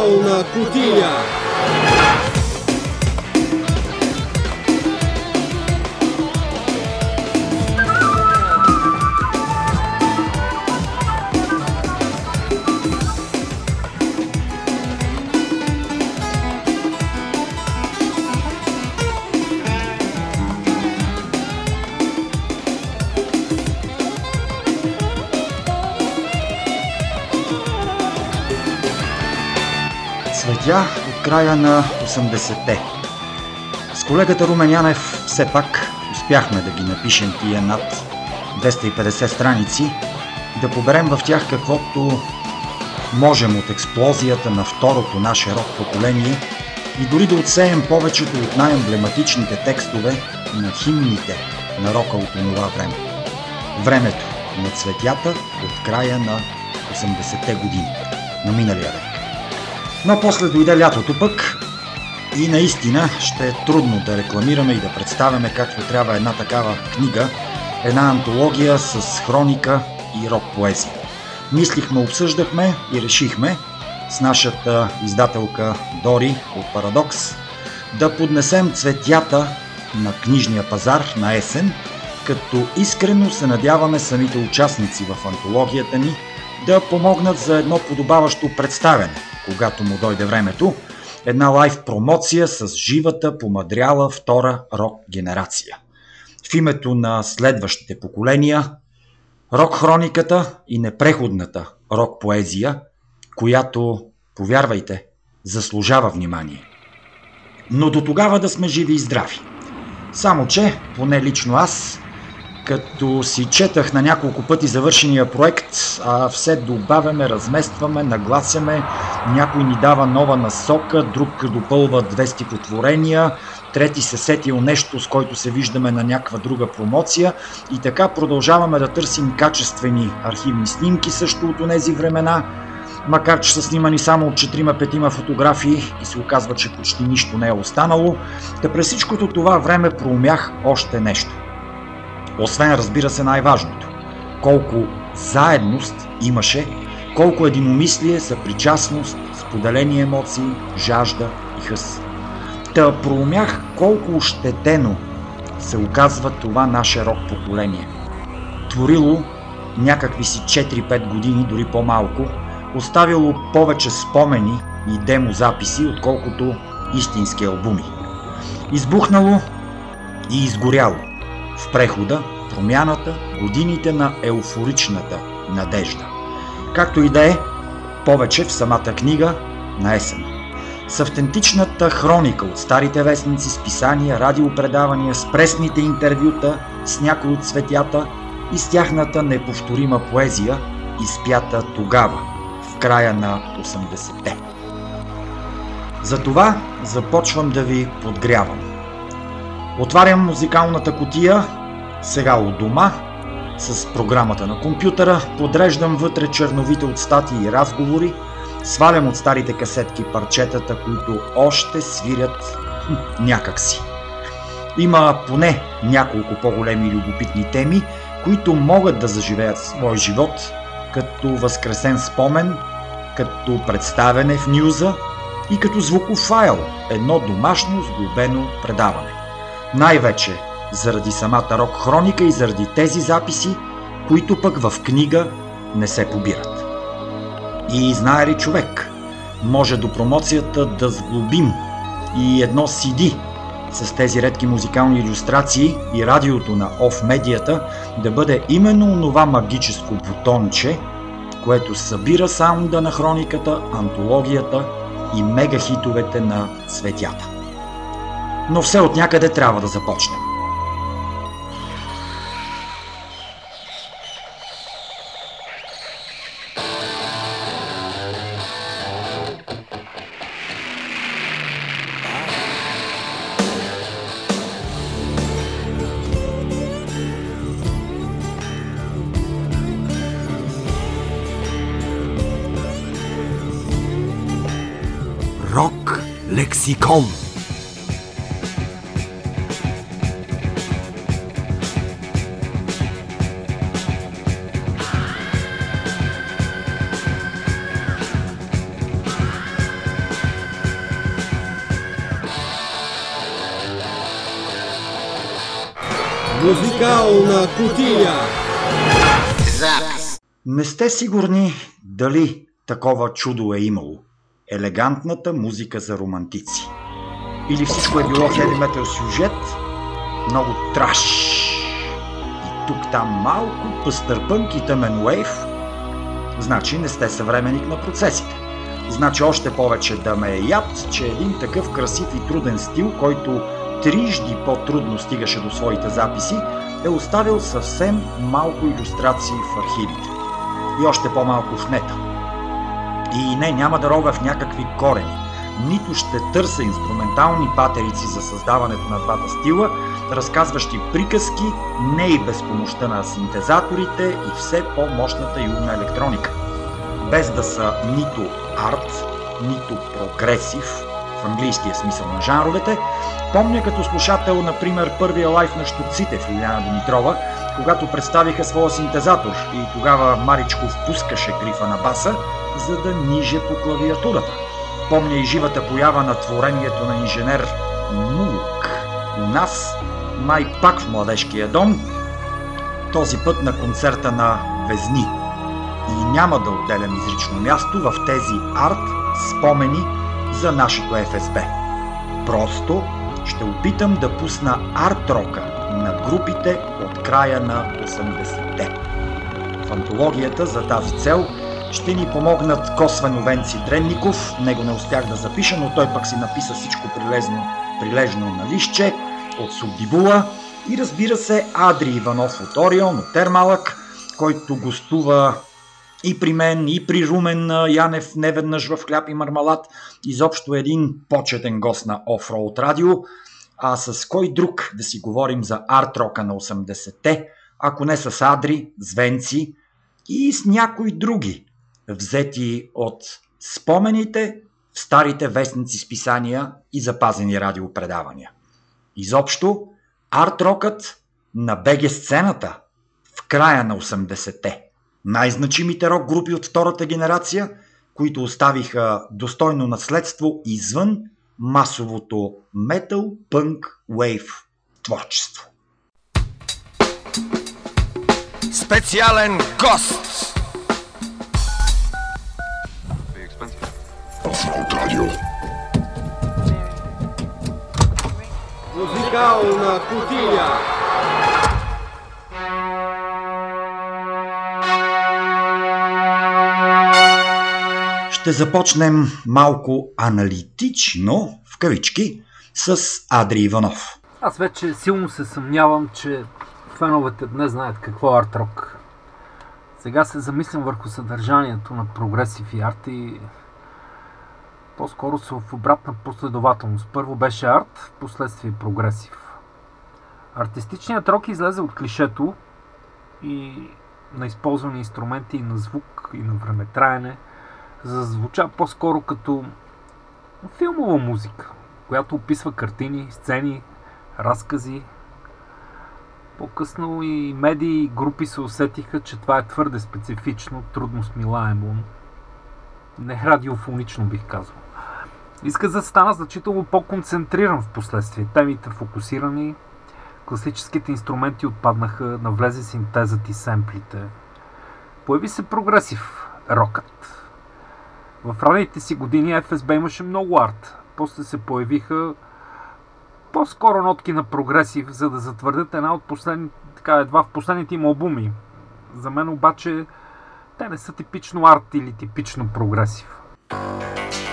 Музикална кутия. Края на 80-те. С колегата Румен Янев все пак успяхме да ги напишем тия над 250 страници, да поберем в тях каквото можем от експлозията на второто наше рок поколение и дори да отсеем повечето от най-емблематичните текстове на химните на рока от това време. Времето на цветята от края на 80-те години на миналия век. Но после дойде лятото пък и наистина ще е трудно да рекламираме и да представяме както трябва една такава книга, една антология с хроника и рок поезия. Мислихме, обсъждахме и решихме с нашата издателка Дори от Парадокс да поднесем цветята на книжния пазар на есен, като искрено се надяваме самите участници в антологията ни да помогнат за едно подобаващо представяне – когато му дойде времето, една лайв промоция с живата, помадряла втора рок генерация. В името на следващите поколения, рок хрониката и непреходната рок поезия, която, повярвайте, заслужава внимание. Но до тогава да сме живи и здрави. Само че, поне лично аз, като си четах на няколко пъти завършения проект, а все добавяме, разместваме, нагласяме, някой ни дава нова насока, друг допълва две стихотворения, трети се сетил нещо, с който се виждаме на някаква друга промоция. И така продължаваме да търсим качествени архивни снимки също от тези времена, макар че са снимани само от 4-5 фотографии и се оказва, че почти нищо не е останало, да през всичкото това време проумях още нещо – освен, разбира се, най-важното. Колко заедност имаше, колко единомислие, съпричастност, споделени емоции, жажда и хъс. Та проумях колко ощетено се оказва това наше рок поколение. Творило някакви си 4-5 години, дори по-малко, оставило повече спомени и демо записи, отколкото истински албуми. Избухнало и изгоряло в прехода, промяната, годините на еуфоричната надежда. Както и да е, повече в самата книга на есен. С автентичната хроника от старите вестници, списания, радиопредавания, с пресните интервюта с някои от цветята и с тяхната неповторима поезия, изпята тогава, в края на 80-те. Затова започвам да ви подгрявам. Отварям музикалната котия сега от дома, с програмата на компютъра, подреждам вътре черновите от статии и разговори, свалям от старите касетки парчетата, които още свирят някакси. Има поне няколко по-големи любопитни теми, които могат да заживеят свой живот, като възкресен спомен, като представяне в нюза и като звуков файл, едно домашно сглобено предаване. Най-вече заради самата рок хроника и заради тези записи, които пък в книга не се побират. И знае ли човек, може до промоцията да сглобим и едно CD с тези редки музикални иллюстрации и радиото на оф медията да бъде именно онова магическо бутонче, което събира саунда на хрониката, антологията и мегахитовете на цветята. Но все от някъде трябва да започнем. Сте сигурни дали такова чудо е имало. Елегантната музика за романтици. Или всичко е било хеви метал сюжет, много траш. И тук там малко пъстърпънк и тъмен уейв. Значи не сте съвременник на процесите. Значи още повече да ме е яд, че един такъв красив и труден стил, който трижди по-трудно стигаше до своите записи, е оставил съвсем малко иллюстрации в архивите. И още по-малко в нета. И не, няма да робя в някакви корени. Нито ще търся инструментални патерици за създаването на двата стила, разказващи приказки, не и без помощта на синтезаторите и все по-мощната умна електроника. Без да са нито арт, нито прогресив, в английския смисъл на жанровете, Помня като слушател, например, първия лайф на Штуците в Лиляна Димитрова, когато представиха своя синтезатор и тогава Маричко впускаше грифа на баса, за да ниже по клавиатурата. Помня и живата поява на творението на инженер Мулк. У нас, май пак в младежкия дом, този път на концерта на Везни. И няма да отделям изрично място в тези арт спомени за нашето ФСБ. Просто ще опитам да пусна арт-рока на групите от края на 80-те. В антологията за тази цел ще ни помогнат косвено Венци Дренников, него не успях да запиша, но той пък си написа всичко прилежно, прилежно на лище от Субдибула и разбира се Адри Иванов от Орион, от Термалък, който гостува и при мен, и при Румен Янев, неведнъж в хляб и мармалат, изобщо един почетен гост на Offroad радио. А с кой друг да си говорим за арт-рока на 80-те, ако не с Адри, с Венци и с някои други, взети от спомените в старите вестници списания и запазени радиопредавания. Изобщо, арт-рокът на БГ сцената в края на 80-те – най-значимите рок групи от втората генерация, които оставиха достойно наследство извън масовото метал, пънк, вейв творчество. Специален гост! Музикална кутия! Ще започнем малко аналитично, в кавички, с Адри Иванов. Аз вече силно се съмнявам, че феновете днес знаят какво е арт-рок. Сега се замислям върху съдържанието на прогресив и арт и по-скоро са в обратна последователност. Първо беше арт, последствие прогресив. Артистичният рок излезе от клишето и на използвани инструменти и на звук и на времетраене – зазвуча по-скоро като филмова музика, която описва картини, сцени, разкази. По-късно и медии и групи се усетиха, че това е твърде специфично, трудно смилаемо. Не радиофонично бих казал. Иска да стана значително по-концентриран в последствие. Темите фокусирани, класическите инструменти отпаднаха, навлезе синтезът и семплите. Появи се прогресив рокът в ранните си години ФСБ имаше много арт. После се появиха по-скоро нотки на прогресив, за да затвърдят една от последните, така, едва в последните им албуми. За мен обаче те не са типично арт или типично прогресив. безкрайно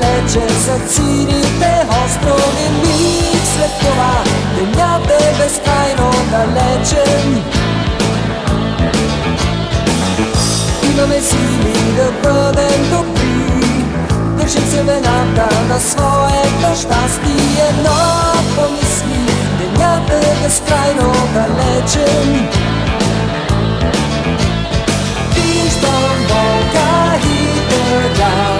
далече зад сините острови Миг след това. Денят е безкрайно далечен. Имаме сили да бъдем добри. Държим семената на своето щастие Но помисли, денят е безкрайно далечен. Виждам Бога и тъга,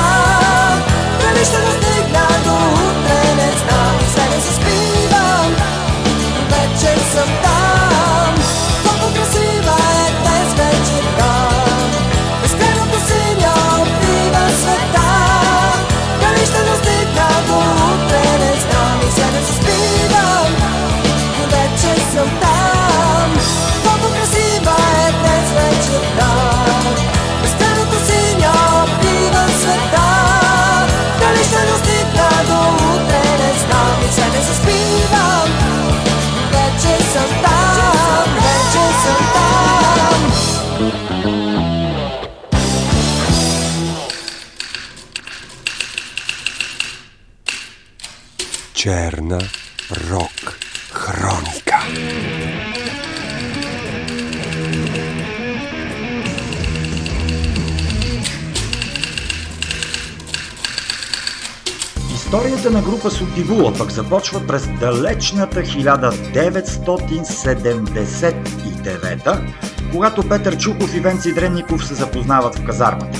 На група Сотивула пък започва през далечната 1979 когато Петър Чуков и Венци Дренников се запознават в казармата.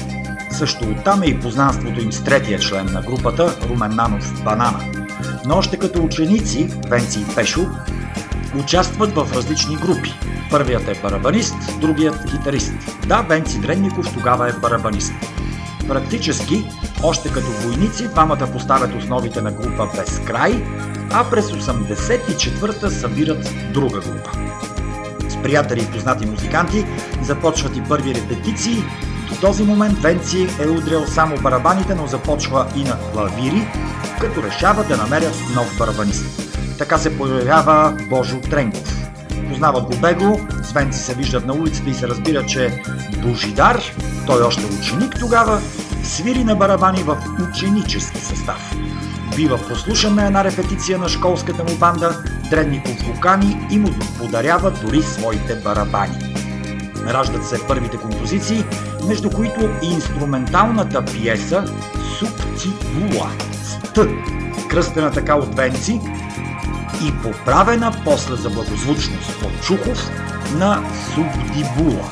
Също оттам е и познанството им с третия член на групата, Румен Нанов Банана. Но още като ученици, Венци и Пешо, участват в различни групи. Първият е барабанист, другият китарист. Да, Венци Дренников тогава е барабанист. Практически, още като войници, двамата поставят основите на група Безкрай, а през 84-та събират друга група. С приятели и познати музиканти започват и първи репетиции, До този момент Венци е удрял само барабаните, но започва и на клавири, като решава да намерят нов барабанист. Така се появява Божо Тренков. Познават го бегло, с Венци се виждат на улицата и се разбира, че Божидар, той още ученик тогава, свири на барабани в ученически състав. Бива послушан на една репетиция на школската му банда, Дренников го кани и му подарява дори своите барабани. Раждат се първите композиции, между които и инструменталната пиеса Субтибула с Т, кръстена така от Венци и поправена после за благозвучност от Чухов на Субдибула.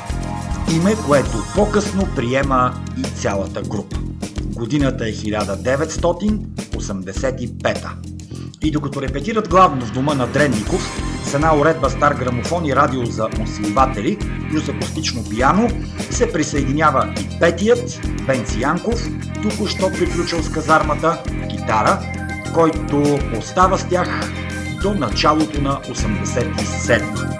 Име, което по-късно приема и цялата група. Годината е 1985. И докато репетират главно в дома на Дренников, с една уредба стар грамофон и радио за усилватели, плюс акустично пияно, се присъединява и петият Бенци Янков, току-що приключил с казармата, гитара, който остава с тях до началото на 87.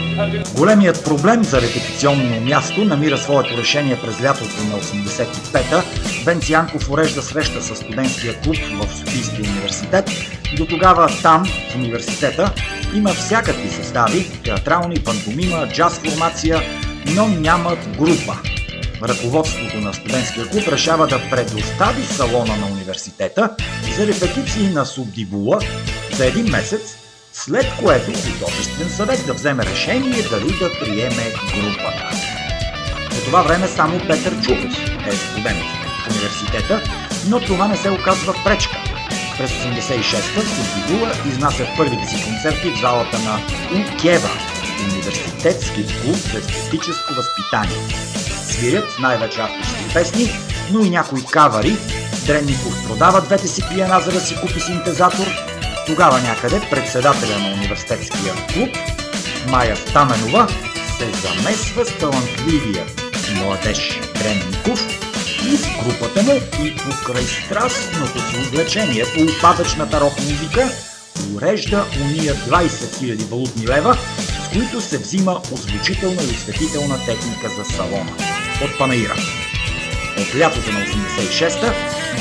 Големият проблем за репетиционно място намира своето решение през лятото на 85-та. Венци Янков урежда среща с студентския клуб в Софийския университет. До тогава там, в университета, има всякакви състави – театрални, пантомима, джаз формация, но нямат група. Ръководството на студентския клуб решава да предостави салона на университета за репетиции на Субдибула за един месец, след което художествен съвет да вземе решение дали да приеме групата. По това време само Петър Чухов е студент в университета, но това не се оказва пречка. През 86-та Субдибула изнасят първите си концерти в залата на УКЕВА, университетски клуб за естетическо възпитание. Свирят най-вече авторски песни, но и някои кавари. Дренников продава двете си пиена, за да си купи синтезатор. Тогава някъде председателя на университетския клуб, Майя Стаменова, се замесва с талантливия младеж Дренников и с групата му и покрай страстното си увлечение по упадъчната рок-музика урежда уния 20 000 валутни лева, с които се взима озвучителна и осветителна техника за салона от Панаира. От лятото на 86-та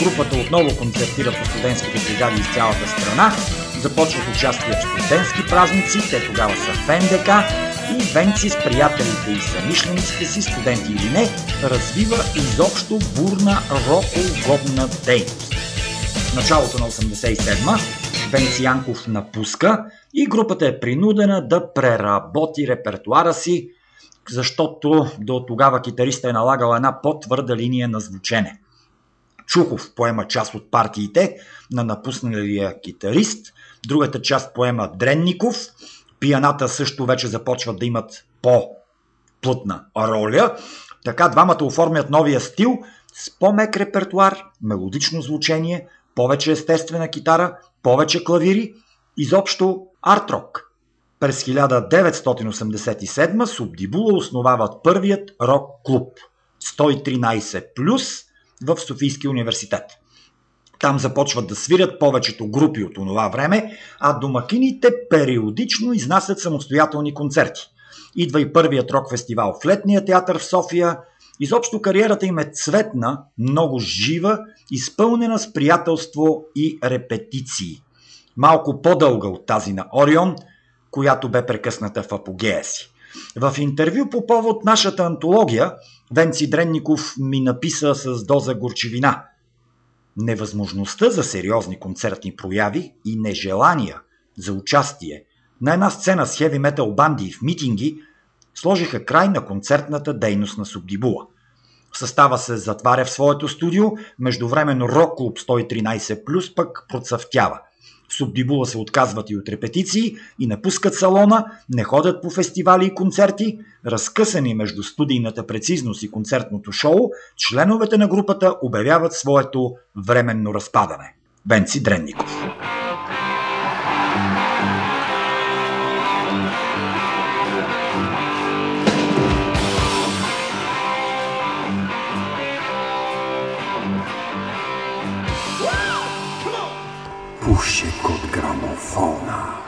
групата отново концертира по студентските бригади из цялата страна, започват участие в студентски празници, те тогава са в НДК и Венци с приятелите и самишлениците си, студенти или не, развива изобщо бурна рок-угодна дейност. В началото на 87-ма Венци Янков напуска и групата е принудена да преработи репертуара си, защото до тогава китариста е налагал една по-твърда линия на звучене. Чухов поема част от партиите на напусналия китарист, другата част поема Дренников, пияната също вече започват да имат по-плътна роля, така двамата оформят новия стил с по-мек репертуар, мелодично звучение, повече естествена китара, повече клавири, изобщо арт-рок. През 1987 Субдибула основават първият рок-клуб 113 плюс в Софийския университет. Там започват да свирят повечето групи от онова време, а домакините периодично изнасят самостоятелни концерти. Идва и първият рок фестивал в Летния театър в София. Изобщо кариерата им е цветна, много жива, изпълнена с приятелство и репетиции. Малко по-дълга от тази на Орион, която бе прекъсната в апогея си. В интервю по повод нашата антология, Венци Дренников ми написа с доза горчевина. Невъзможността за сериозни концертни прояви и нежелания за участие на една сцена с хеви метал банди в митинги сложиха край на концертната дейност на Субдибула. Състава се затваря в своето студио, междувременно рок клуб 113 плюс пък процъфтява. Субдибула се отказват и от репетиции и напускат салона, не ходят по фестивали и концерти. Разкъсани между студийната прецизност и концертното шоу, членовете на групата обявяват своето временно разпадане. Венци Дренников usiekł od gramofona.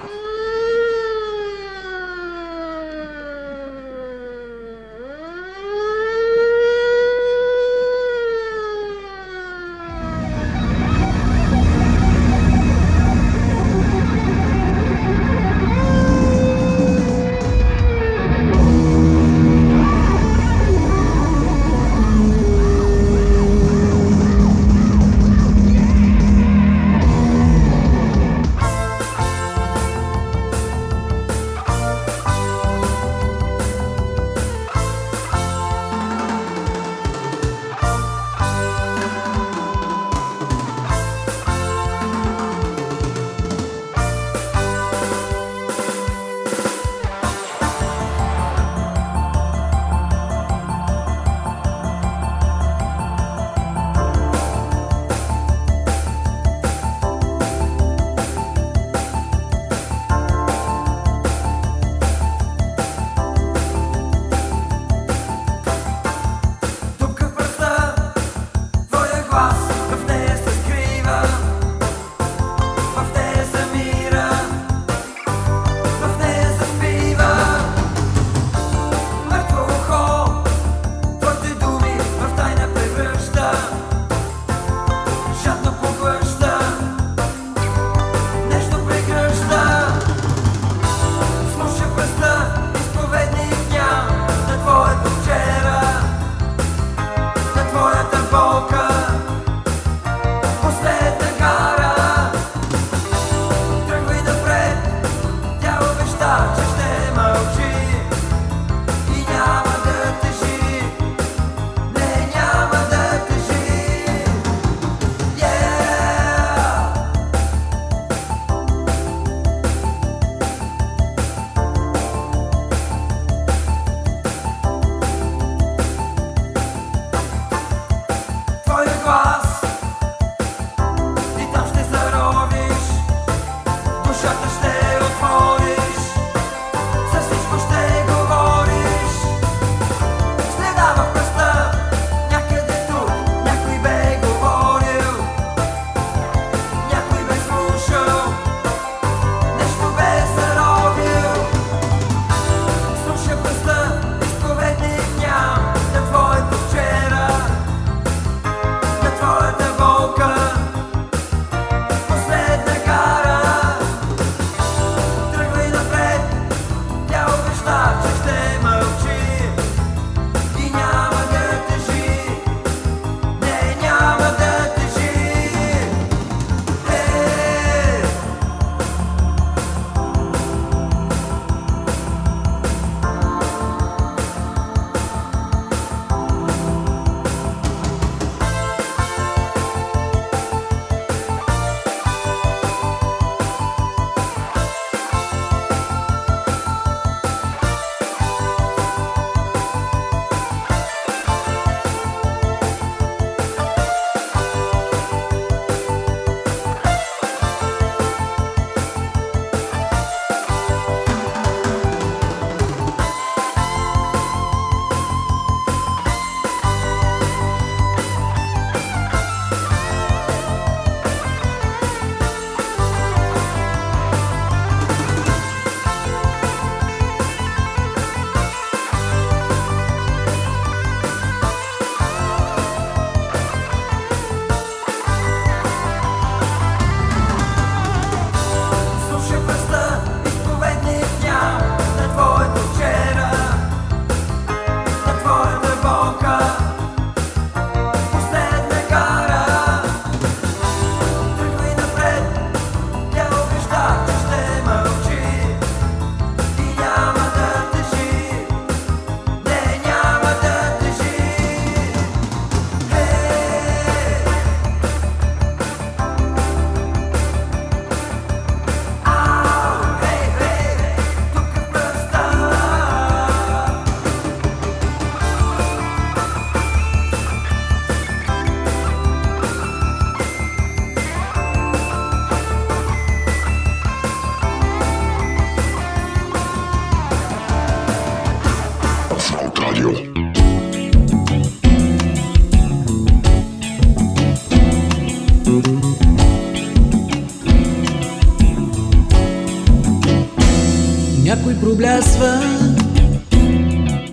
Проблясва,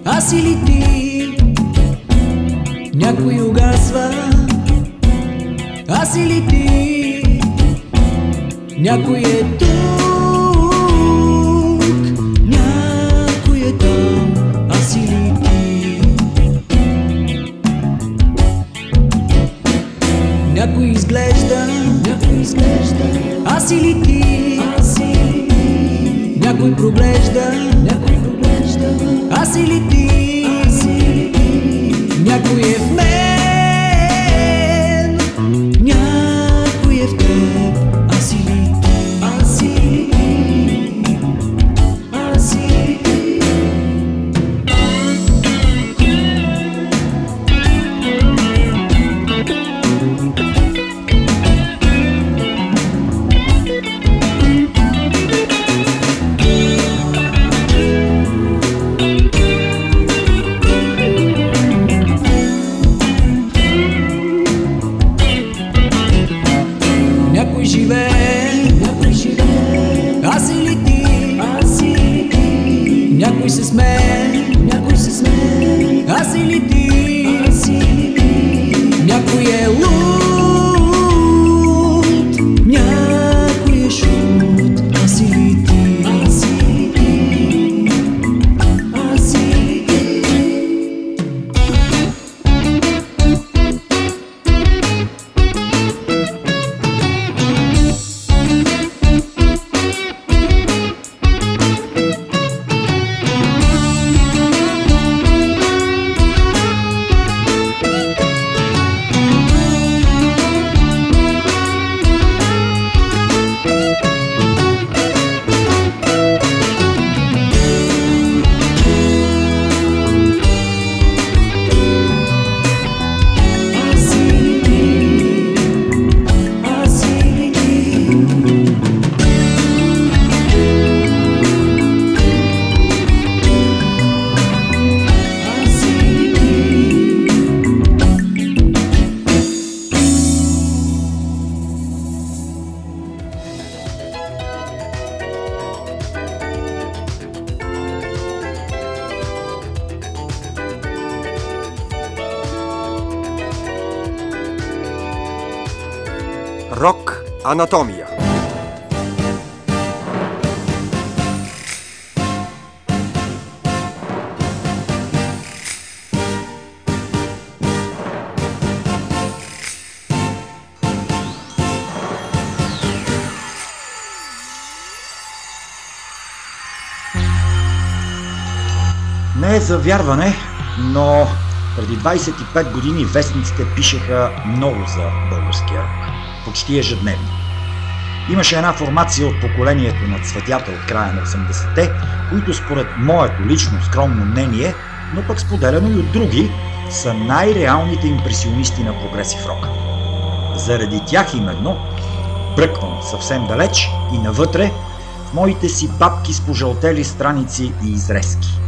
аз или ти? Някой угасва, аз или ти? Някой е Анатомия. Не е за вярване, но преди 25 години вестниците пишеха много за българския рок. Почти ежедневно. Имаше една формация от поколението на цветята от края на 80-те, които според моето лично скромно мнение, но пък споделено и от други, са най-реалните импресионисти на прогресив рока. Заради тях именно бръквам съвсем далеч и навътре в моите си папки с пожълтели страници и изрезки.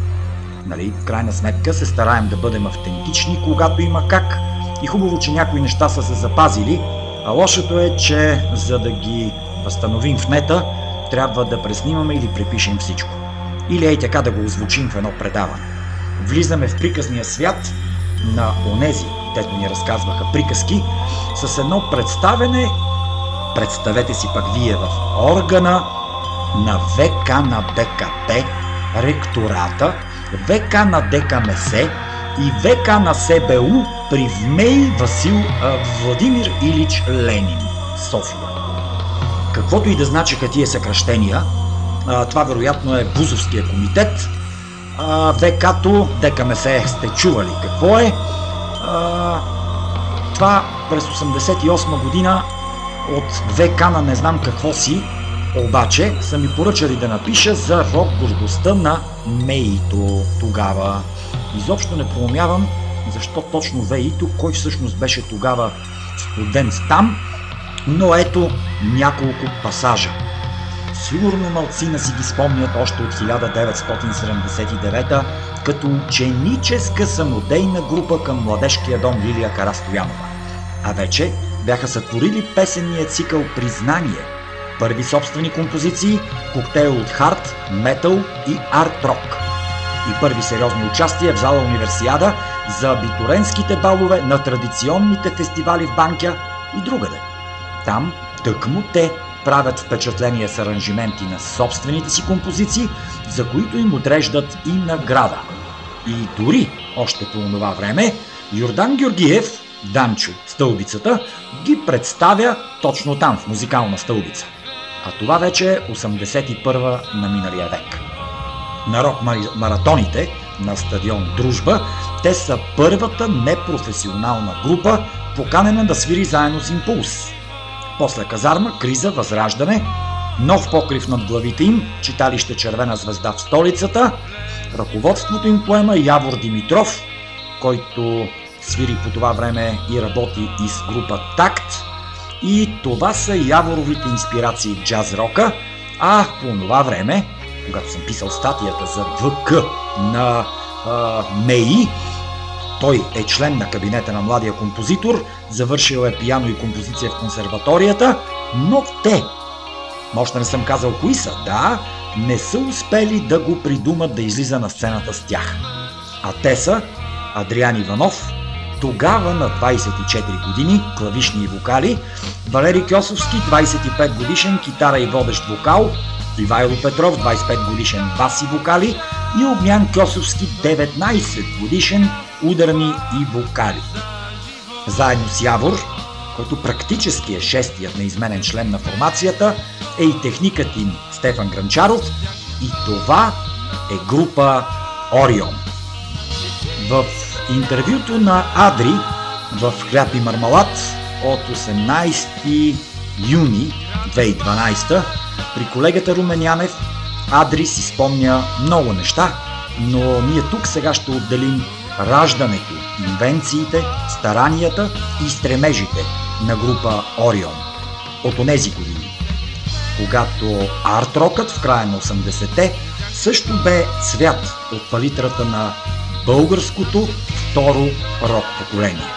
Нали, в крайна сметка се стараем да бъдем автентични, когато има как. И хубаво, че някои неща са се запазили, а лошото е, че за да ги възстановим в нета, трябва да преснимаме или препишем всичко. Или ей така да го озвучим в едно предаване. Влизаме в приказния свят на онези, дето ни разказваха приказки, с едно представене, представете си пак вие в органа на ВК на БКП, ректората, ВК на ДКМС и ВК на СБУ при Вмей Васил Владимир Илич Ленин, София. Каквото и да значиха тия съкръщения, а, това вероятно е Бузовския комитет, а, ВК-то ДКМС сте чували какво е. А, това през 88 година от ВК на не знам какво си, обаче са ми поръчали да напиша за рок гордостта на Меито тогава. Изобщо не проумявам защо точно Веито, кой всъщност беше тогава студент там, но ето няколко пасажа. Сигурно малцина си ги спомнят още от 1979 като ученическа самодейна група към младежкия дом Лилия Карастоянова. А вече бяха сътворили песенния цикъл Признание, първи собствени композиции, коктейл от хард, метал и арт-рок. И първи сериозни участия в зала Универсиада за абитуренските балове на традиционните фестивали в Банкя и другаде. Там тъкмо те правят впечатление с аранжименти на собствените си композиции, за които им отреждат и награда. И дори, още по това време, Йордан Георгиев, Данчо, стълбицата, ги представя точно там, в музикална стълбица. А това вече е 81-а на миналия век. На рок маратоните на стадион Дружба, те са първата непрофесионална група, поканена да свири заедно с Импулс. После казарма, криза, възраждане, нов покрив над главите им, читалище Червена звезда в столицата, ръководството им поема Явор Димитров, който свири по това време и работи и с група Такт. И това са Яворовите инспирации в джаз рока, а по това време, когато съм писал статията за ВК на а, МЕИ, той е член на кабинета на младия композитор, завършил е пияно и композиция в консерваторията, но те, да не съм казал кои са, да, не са успели да го придумат да излиза на сцената с тях. А те са Адриан Иванов, тогава на 24 години, клавишни и вокали, Валери Кьосовски, 25 годишен, китара и водещ вокал, Ивайло Петров, 25 годишен бас и вокали и Огнян Кьосовски, 19 годишен, ударни и вокали. Заедно с Явор, който практически е шестият неизменен член на формацията, е и техникът им Стефан Гранчаров и това е група Орион. В интервюто на Адри в Хляб и мармалат от 18 юни 2012 при колегата Руменянев Адри си спомня много неща, но ние тук сега ще отделим раждането, инвенциите, старанията и стремежите на група Орион от онези години, когато арт-рокът в края на 80-те също бе цвят от палитрата на българското второ рок поколение.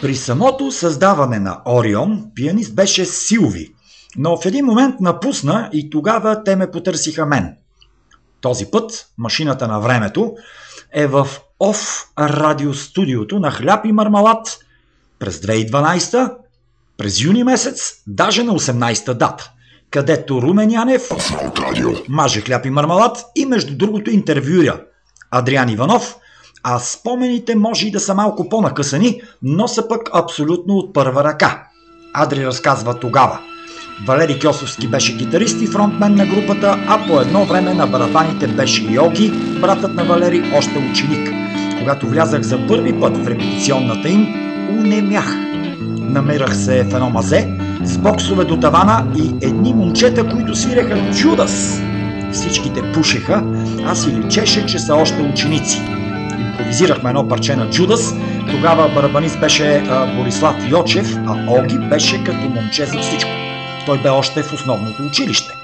При самото създаване на Орион пианист беше Силви, но в един момент напусна и тогава те ме потърсиха мен. Този път машината на времето е в ОФ радиостудиото на Хляб и Мармалат през 2012, през юни месец, даже на 18-та дата където Румен Янев маже хляб и мармалат и между другото интервюира Адриан Иванов, а спомените може и да са малко по-накъсани, но са пък абсолютно от първа ръка. Адри разказва тогава. Валери Кьосовски беше гитарист и фронтмен на групата, а по едно време на барабаните беше Йоги, братът на Валери, още ученик. Когато влязах за първи път в репетиционната им, унемях. Намирах се в едно мазе, с боксове до тавана и едни момчета, които свиреха Джудас. Всичките пушеха, аз си личеше, че са още ученици. Импровизирахме едно парче на Джудас, тогава барабанист беше а, Борислав Йочев, а Оги беше като момче за всичко. Той бе още в основното училище.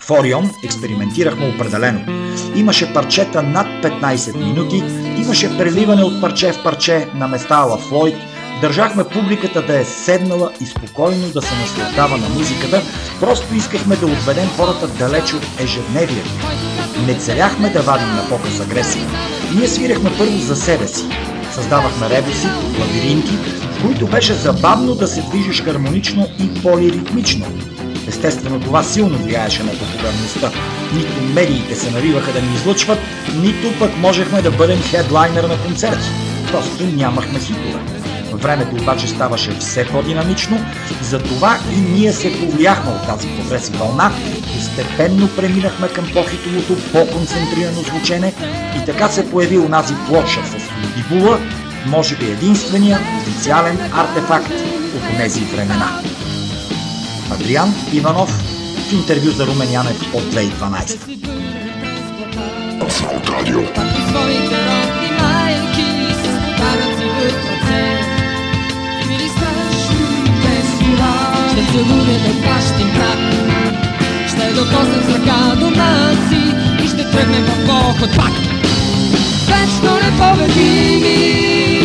В Орион експериментирахме определено. Имаше парчета над 15 минути, имаше преливане от парче в парче на места Ала Флойд, Държахме публиката да е седнала и спокойно да се наслаждава на музиката, просто искахме да отведем хората далеч от ежедневието. Не целяхме да вадим на показ агресия. Ние свирехме първо за себе си. Създавахме ребуси, лабиринти, които беше забавно да се движиш хармонично и полиритмично. Естествено, това силно влияеше на популярността. Нито медиите се навиваха да ни излъчват, нито пък можехме да бъдем хедлайнер на концерти. Просто нямахме хитове. Времето обаче ставаше все по-динамично, затова и ние се повлияхме от тази прогреси вълна, постепенно преминахме към по-хитовото, по-концентрирано звучене и така се появи унази плоча с Лудибула, може би единствения официален артефакт от тези времена. Адриан Иванов в интервю за Румен Янев от 2012. От радио. Ще бащин брак Ще докосна с ръка до нас път пак. Patrz, no na powiedz me.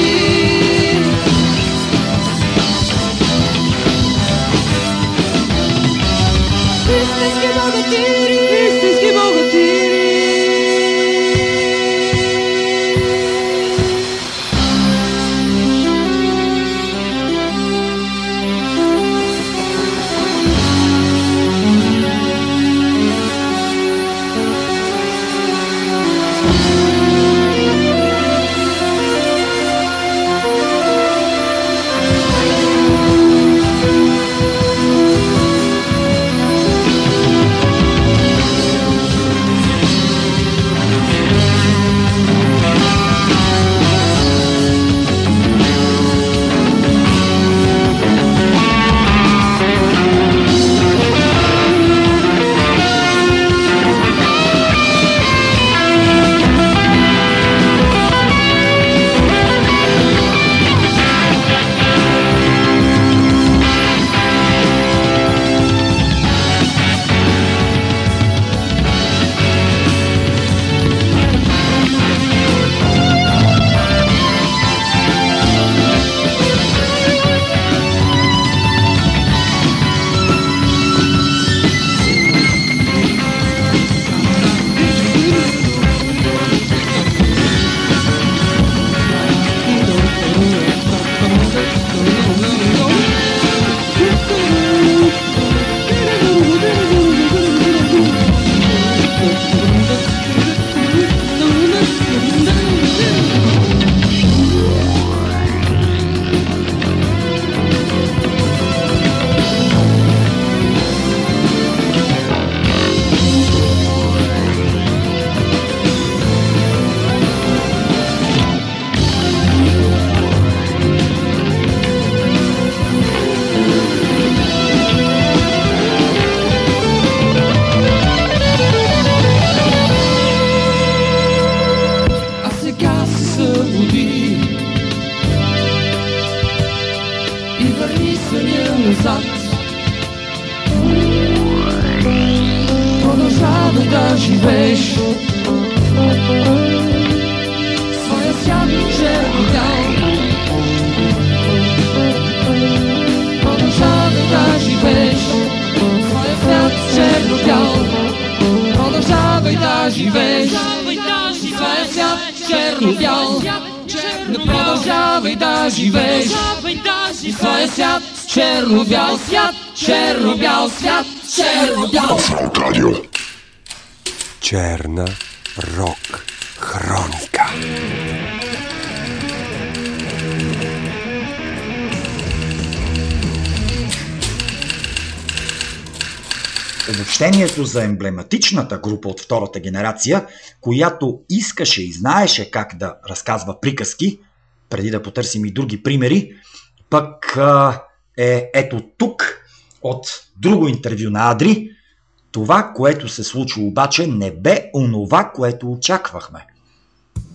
И върни съня назад. Продължавай да живееш своя свят черно-бял. Продължавай да живееш своя свят черно-бял. Продължавай да живееш своя свят черно-бял. Не продължавай да живееш своя свят черно-бял свят, черно-бял свят, черно-бял. Радио. Черна рок хроника. Обобщението за емблематичната група от втората генерация, която искаше и знаеше как да разказва приказки, преди да потърсим и други примери, пък е ето тук от друго интервю на Адри. Това, което се случи обаче, не бе онова, което очаквахме.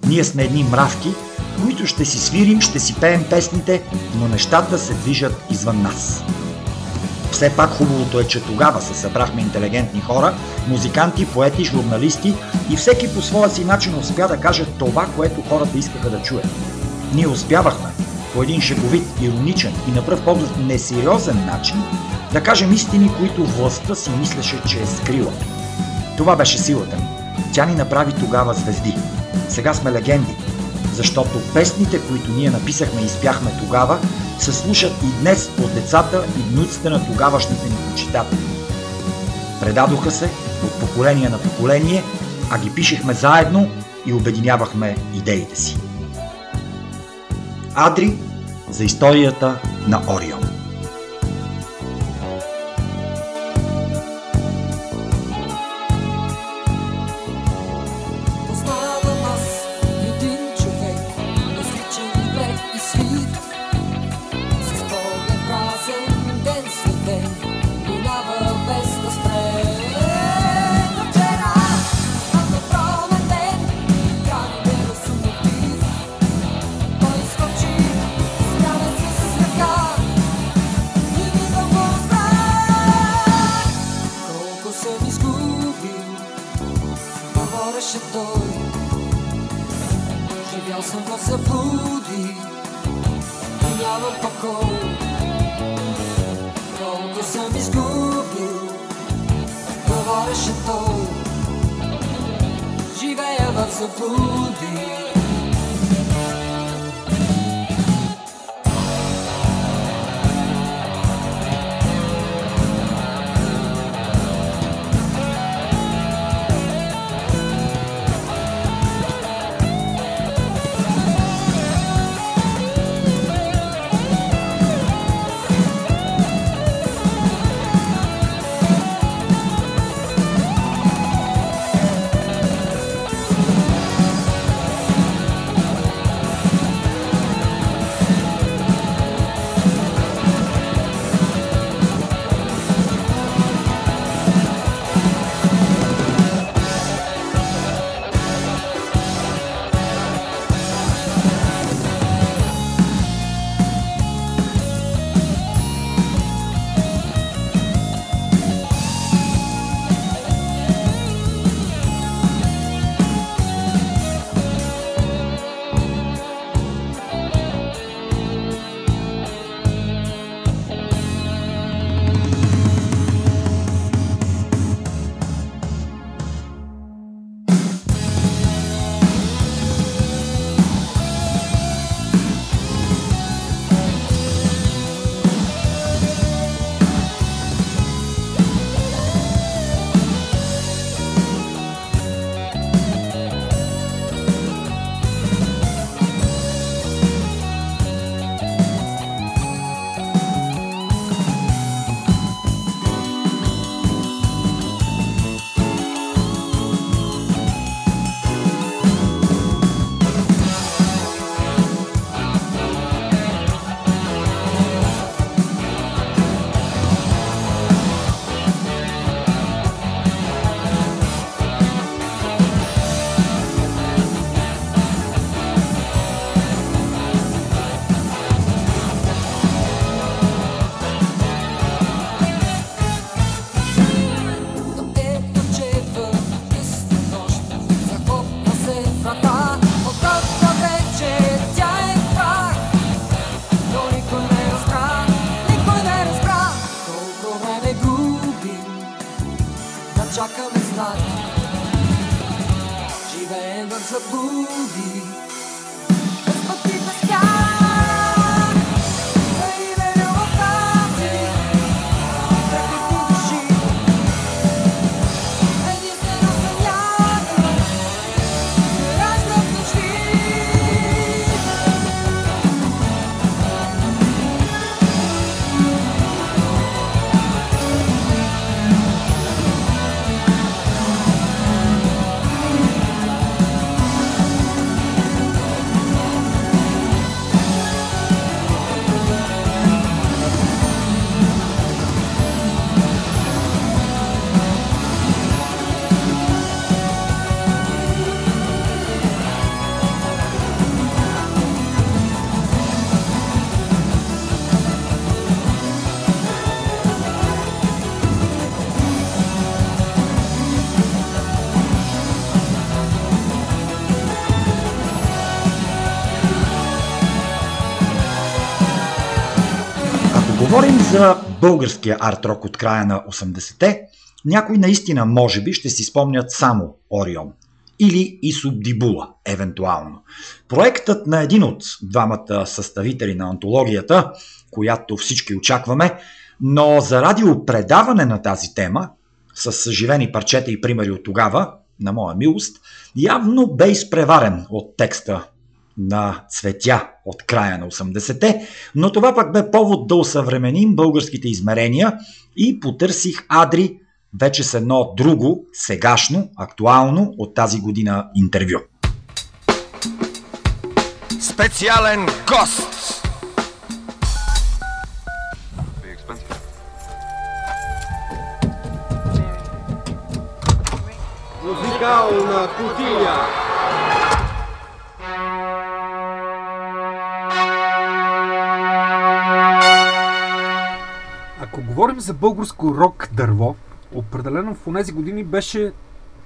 Ние сме едни мравки, които ще си свирим, ще си пеем песните, но нещата се движат извън нас. Все пак хубавото е, че тогава се събрахме интелигентни хора, музиканти, поети, журналисти и всеки по своя си начин успя да каже това, което хората искаха да чуят. Ние успявахме по един шеговит, ироничен и на пръв поглед несериозен начин да кажем истини, които властта си мислеше, че е скрила. Това беше силата ни. Тя ни направи тогава звезди. Сега сме легенди, защото песните, които ние написахме и изпяхме тогава, се слушат и днес от децата и внуците на тогавашните ни почитатели. Предадоха се от поколение на поколение, а ги пишехме заедно и обединявахме идеите си. Адри за историята на Орион. Българския арт-рок от края на 80-те, някой наистина може би ще си спомнят само Орион. Или и Субдибула, евентуално. Проектът на един от двамата съставители на антологията, която всички очакваме, но за радиопредаване на тази тема, с съживени парчета и примери от тогава, на моя милост, явно бе изпреварен от текста на цветя от края на 80-те, но това пък бе повод да усъвременим българските измерения и потърсих адри вече с едно друго, сегашно, актуално от тази година интервю. Специален гост! Музикална кутия. За българско рок дърво, определено в тези години беше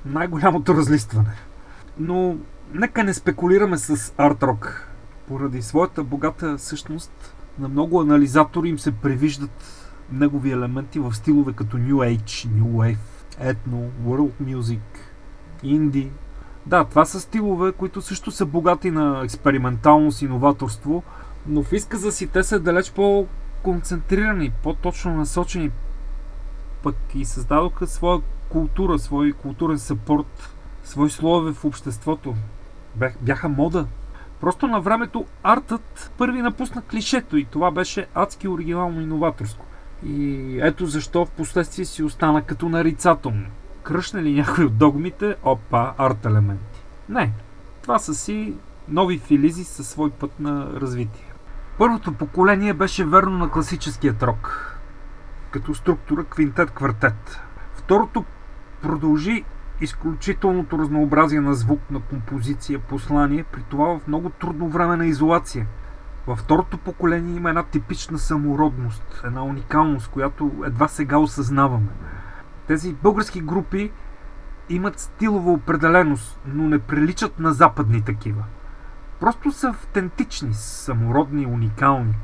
най-голямото разлистване. Но Нека не спекулираме с арт-рок. Поради своята богата същност, на много анализатори им се превиждат негови елементи в стилове като New Age, New Wave, Ethno, World Music, Инди. Да, това са стилове, които също са богати на експерименталност и новаторство, но в изказа си те са далеч по-концентрирани, по-точно насочени, пък и създадоха своя култура, свой културен съпорт, свои слове в обществото. Бях- Бяха мода. Просто на времето артът първи напусна клишето и това беше адски оригинално и новаторско. И ето защо в последствие си остана като нарицателно. Кръшне ли някой от догмите? Опа, арт елементи. Не, това са си нови филизи със свой път на развитие. Първото поколение беше верно на класическият рок, като структура квинтет-квартет. Второто продължи изключителното разнообразие на звук, на композиция, послание, при това в много трудно време на изолация. Във второто поколение има една типична самородност, една уникалност, която едва сега осъзнаваме. Тези български групи имат стилова определеност, но не приличат на западни такива. Просто са автентични, самородни, уникални.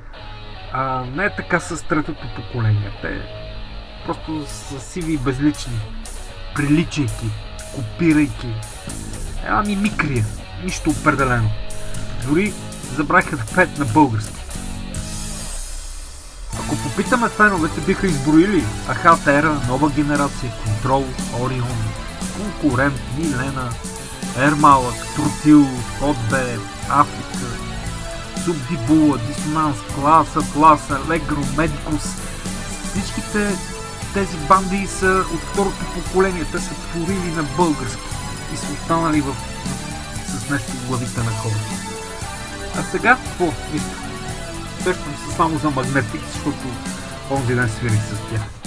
А не е така с третото поколение. Те просто са сиви и безлични приличайки, копирайки. Една мимикрия, нищо определено. Дори забравиха да пеят на български. Ако попитаме феновете, биха изброили Ахат Ера, Нова генерация, Контрол, Орион, Конкурент, Милена, Ермалък, Тротил, Отбе, Африка, Субдибула, Дисонанс, Класа, Класа, Алегро, Медикус. Всичките тези банди са от второто поколение. Те са творили на български и са останали в, с нещо в главите на хората. А сега какво? Нищо. Сещам се само за магнетик, защото онзи ден свирих с тях.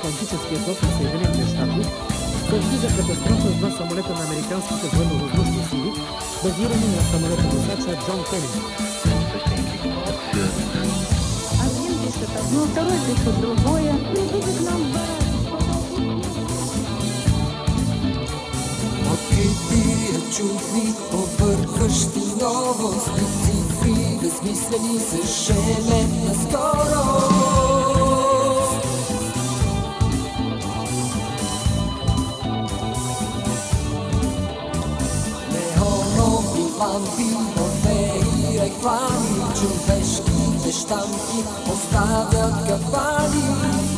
Атлантическия флот на Съединените щати се влиза катастрофа с два самолета на американските военно-въздушни сили, базирани на самолета носача Джон Кеннеди. Один пишет одно, второй пишет другое. Придите к нам Открития чудни, объркващи новости, цифри, безмислени се шеме наскоро. Неонови лампи, орфеи, реклами, човешките щампи оставят капани. В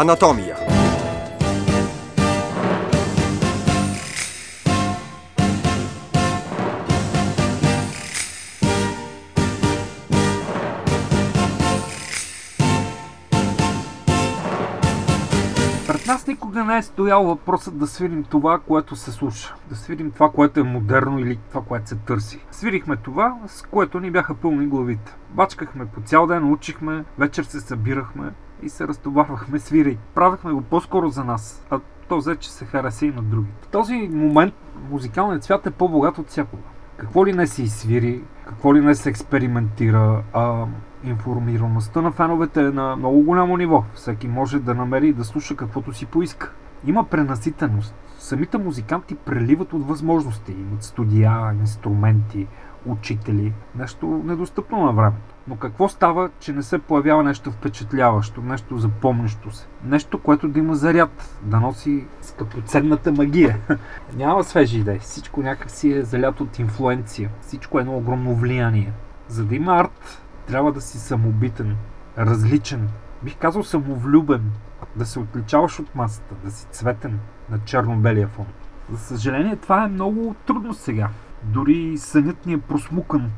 Анатомия. Пред нас никога не е стоял въпросът да свирим това, което се слуша. Да свирим това, което е модерно или това, което се търси. Свирихме това, с което ни бяха пълни главите. Бачкахме по цял ден, учихме, вечер се събирахме и се разтоварвахме свирей. Правихме го по-скоро за нас, а то взе, че се хареса и на други. В този момент музикалният свят е по-богат от всякога. Какво ли не се изсвири, какво ли не се експериментира, а информираността на феновете е на много голямо ниво. Всеки може да намери и да слуша каквото си поиска. Има пренаситеност. Самите музиканти преливат от възможности. Имат студия, инструменти, учители. Нещо недостъпно на времето. Но какво става, че не се появява нещо впечатляващо, нещо запомнящо се? Нещо, което да има заряд, да носи скъпоценната магия. Няма свежи идеи. Всичко някак си е залято от инфлуенция. Всичко е едно огромно влияние. За да има арт, трябва да си самобитен, различен, бих казал самовлюбен, да се отличаваш от масата, да си цветен на черно-белия фон. За съжаление, това е много трудно сега. Дори сънят ни е просмукан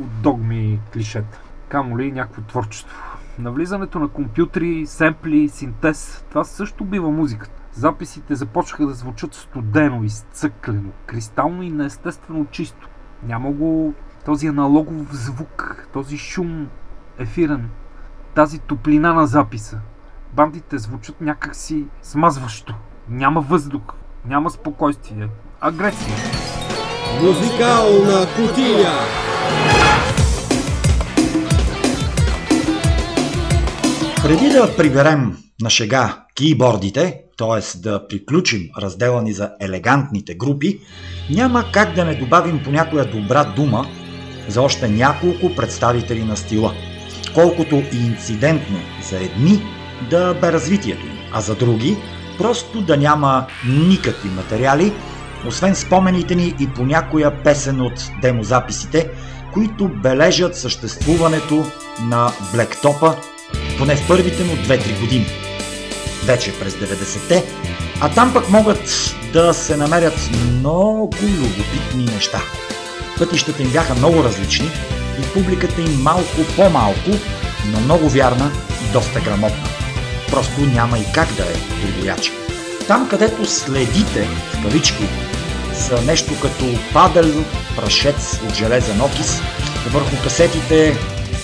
от догми и клишета. Камо ли някакво творчество. Навлизането на компютри, семпли, синтез, това също бива музиката. Записите започнаха да звучат студено, изцъклено, кристално и неестествено чисто. Няма го този аналогов звук, този шум ефирен, тази топлина на записа. Бандите звучат някакси смазващо. Няма въздух, няма спокойствие, агресия. Музикална кутия. Преди да приберем на шега кейбордите, т.е. да приключим раздела ни за елегантните групи, няма как да не добавим по някоя добра дума за още няколко представители на стила. Колкото и инцидентно за едни да бе развитието им, а за други просто да няма никакви материали, освен спомените ни и по някоя песен от демозаписите, които бележат съществуването на Блектопа поне в първите му 2-3 години. Вече през 90-те, а там пък могат да се намерят много любопитни неща. Пътищата им бяха много различни и публиката им малко по-малко, но много вярна и доста грамотна. Просто няма и как да е другояче. Там, където следите, в кавички, са нещо като падал прашец от железен окис, върху касетите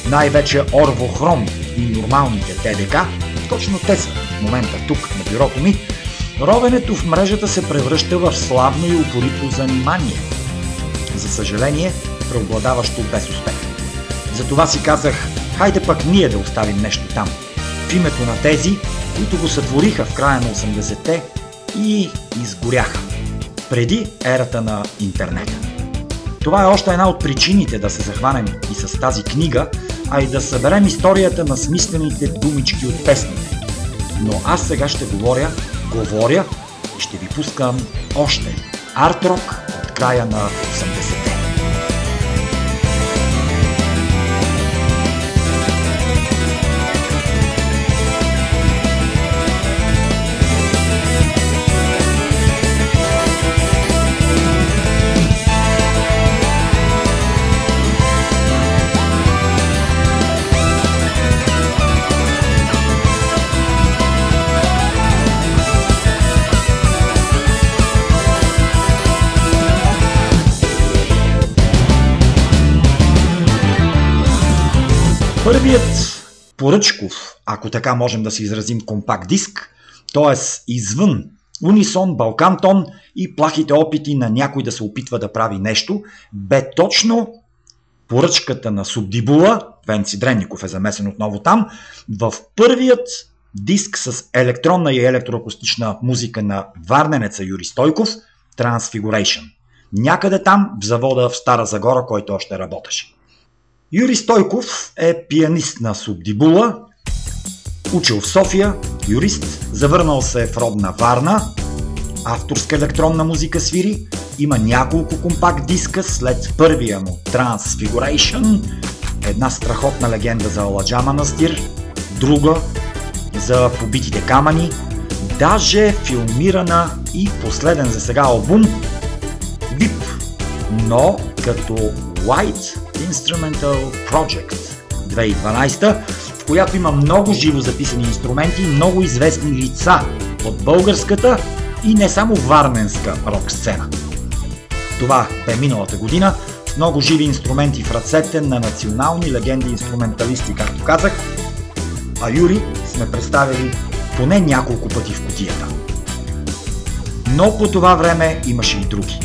най-вече Орвохром и нормалните ТДК, точно те са в момента тук на бюрото ми, ровенето в мрежата се превръща в славно и упорито занимание. За съжаление, преобладаващо без успех. Затова си казах, хайде пък ние да оставим нещо там. Името на тези, които го сътвориха в края на 80-те и изгоряха. Преди ерата на интернета. Това е още една от причините да се захванем и с тази книга, а и да съберем историята на смислените думички от песните. Но аз сега ще говоря, говоря и ще ви пускам още арт-рок от края на 80-те. Първият поръчков, ако така можем да се изразим, компакт диск, т.е. извън Унисон, Балкантон и плахите опити на някой да се опитва да прави нещо, бе точно поръчката на Субдибула, Венци Дренников е замесен отново там, в първият диск с електронна и електроакустична музика на варненеца Юри Стойков, Transfiguration. Някъде там, в завода в Стара Загора, който още работеше. Юрий Стойков е пианист на Субдибула, учил в София, юрист, завърнал се в родна Варна, авторска електронна музика свири, има няколко компакт диска след първия му Transfiguration, една страхотна легенда за Аладжа Манастир, друга за побитите камъни, даже филмирана и последен за сега албум VIP, но като White Instrumental Project 2012, в която има много живо записани инструменти много известни лица от българската и не само варненска рок сцена. Това бе миналата година много живи инструменти в ръцете на национални легенди инструменталисти, както казах, а Юри сме представили поне няколко пъти в кутията. Но по това време имаше и други.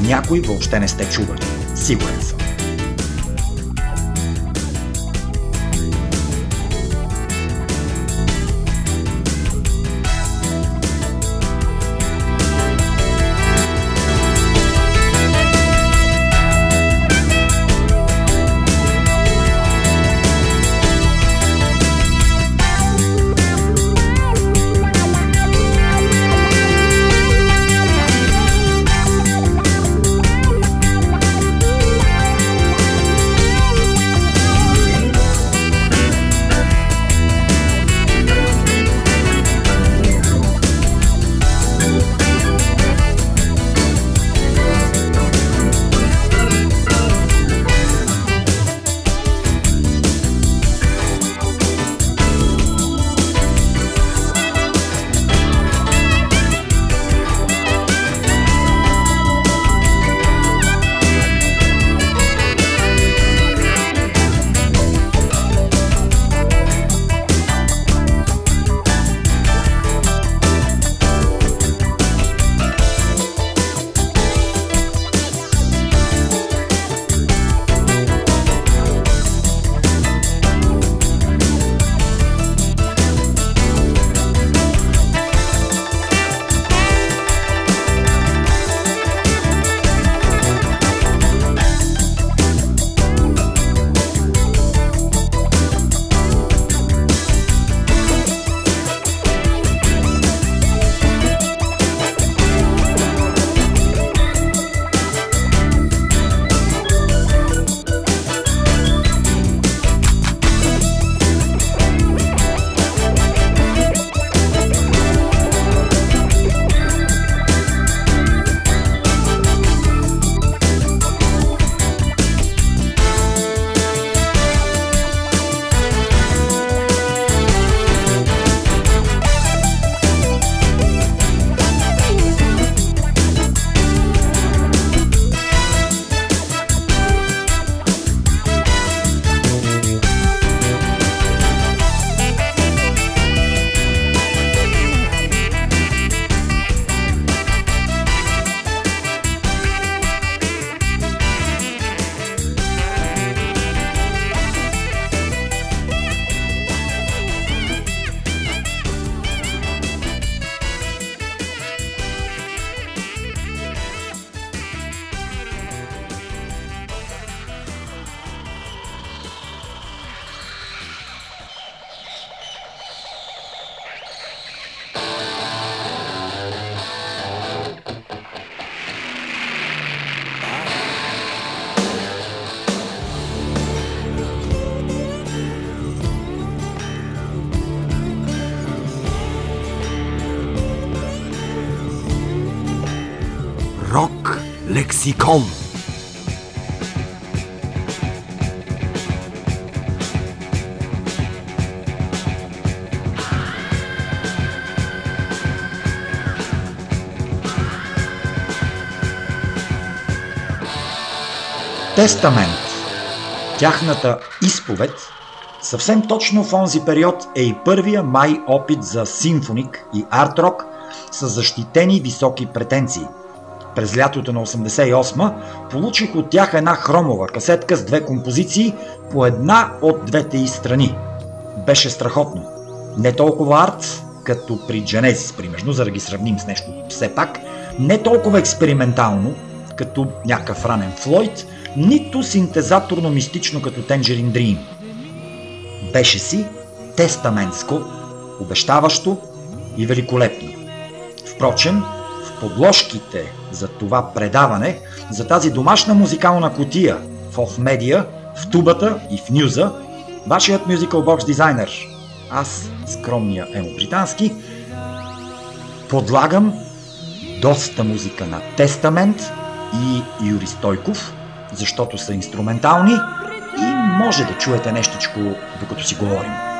Някои въобще не сте чували. Сигурен лексикон. Тестамент. Тяхната изповед съвсем точно в онзи период е и първия май опит за симфоник и арт-рок с защитени високи претенции. През лятото на 88 получих от тях една хромова касетка с две композиции по една от двете и страни. Беше страхотно. Не толкова арт, като при Genesis, примерно, за да ги сравним с нещо все пак, не толкова експериментално, като някакъв ранен Флойд, нито синтезаторно-мистично като Tangerine Dream. Беше си тестаментско, обещаващо и великолепно. Впрочем, подложките за това предаване, за тази домашна музикална котия в Off Media, в тубата и в нюза, вашият Musical Box дизайнер аз, скромния емо-британски, подлагам доста музика на Тестамент и Юри Стойков, защото са инструментални и може да чуете нещичко, докато си говорим.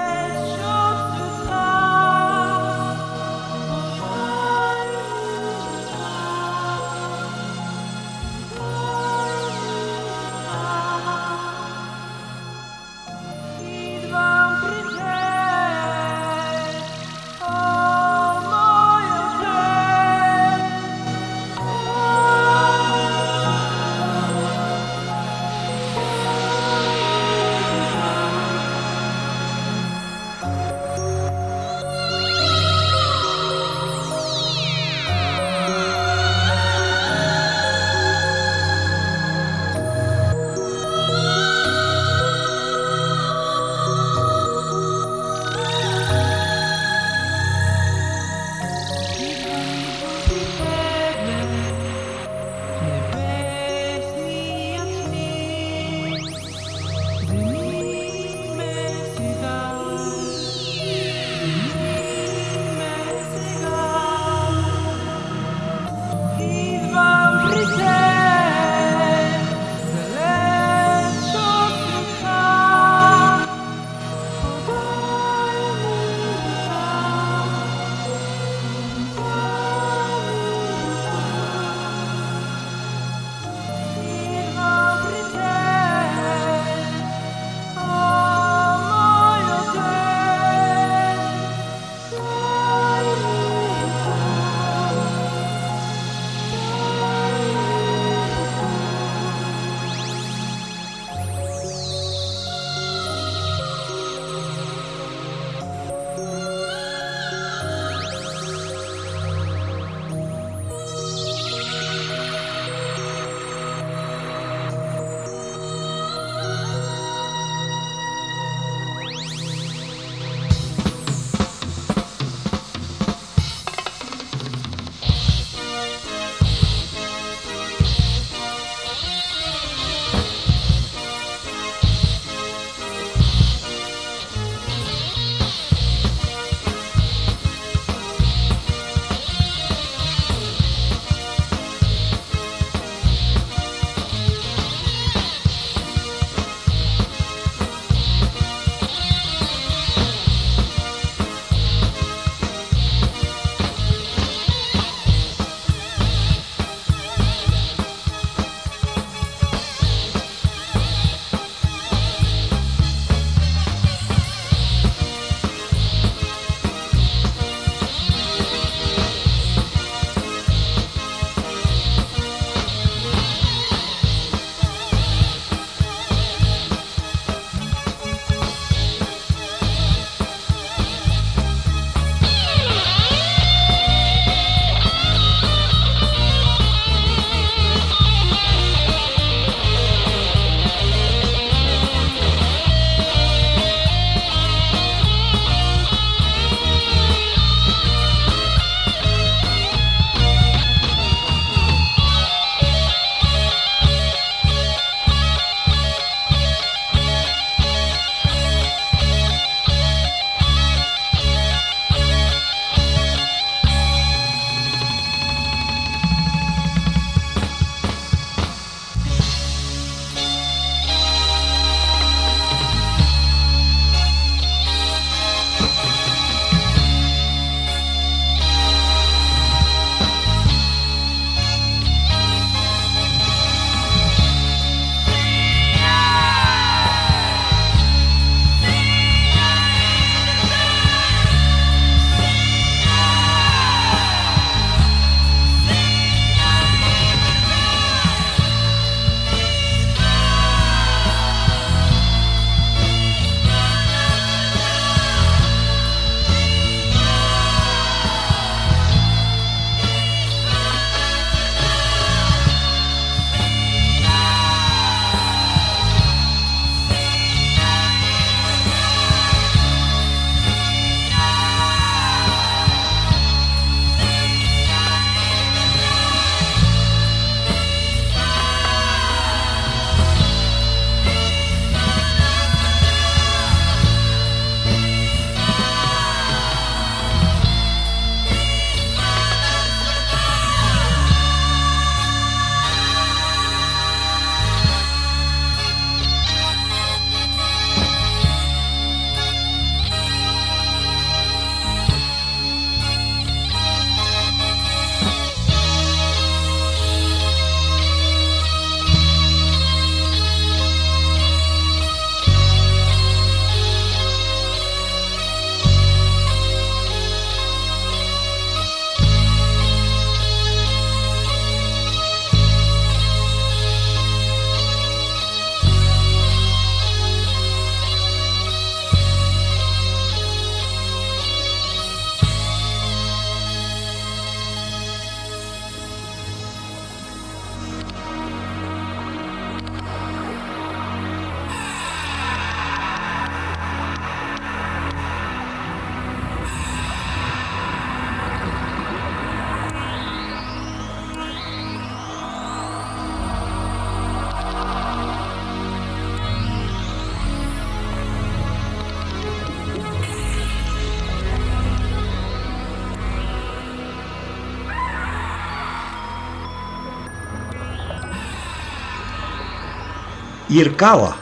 Иркала.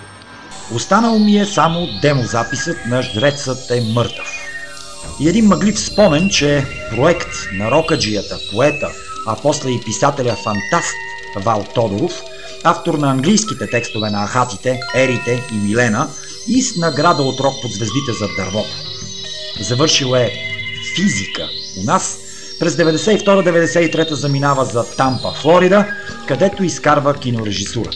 Останал ми е само демозаписът на Жрецът е мъртъв. И един мъглив спомен, че проект на рокаджията, поета, а после и писателя фантаст Вал Тодоров, автор на английските текстове на Ахатите, Ерите и Милена и с награда от рок под звездите за дървото. Завършил е физика у нас, през 92-93 заминава за Тампа, Флорида, където изкарва кинорежисура.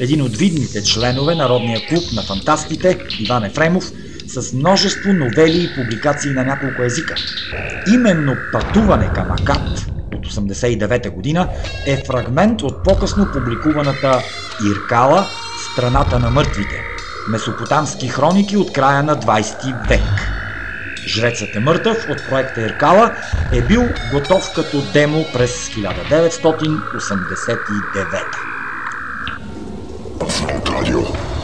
Един от видните членове Народния клуб на фантастите, Иван Ефремов, с множество новели и публикации на няколко езика. Именно пътуване към Акат от 89 година е фрагмент от по-късно публикуваната Иркала Страната на мъртвите Месопотамски хроники от края на 20 век. Жрецът е мъртъв от проекта Иркала е бил готов като демо през 1989. Фронт радио.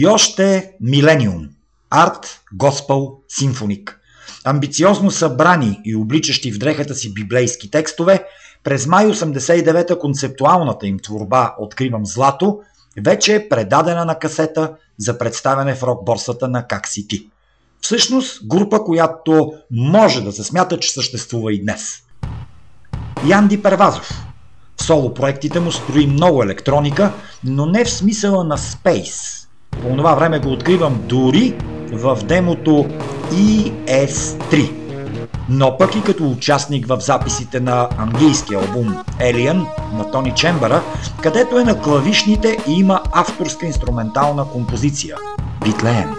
И още Милениум. Арт Госпел Симфоник. Амбициозно събрани и обличащи в дрехата си библейски текстове, през май 89-та концептуалната им творба Откривам злато вече е предадена на касета за представяне в рок-борсата на Как си ти. Всъщност група, която може да се смята, че съществува и днес. Янди Первазов. В соло проектите му строи много електроника, но не в смисъла на Space. По това време го откривам дори в демото ES3. Но пък и като участник в записите на английския албум Alien на Тони Чембера, където е на клавишните и има авторска инструментална композиция – Битлеем.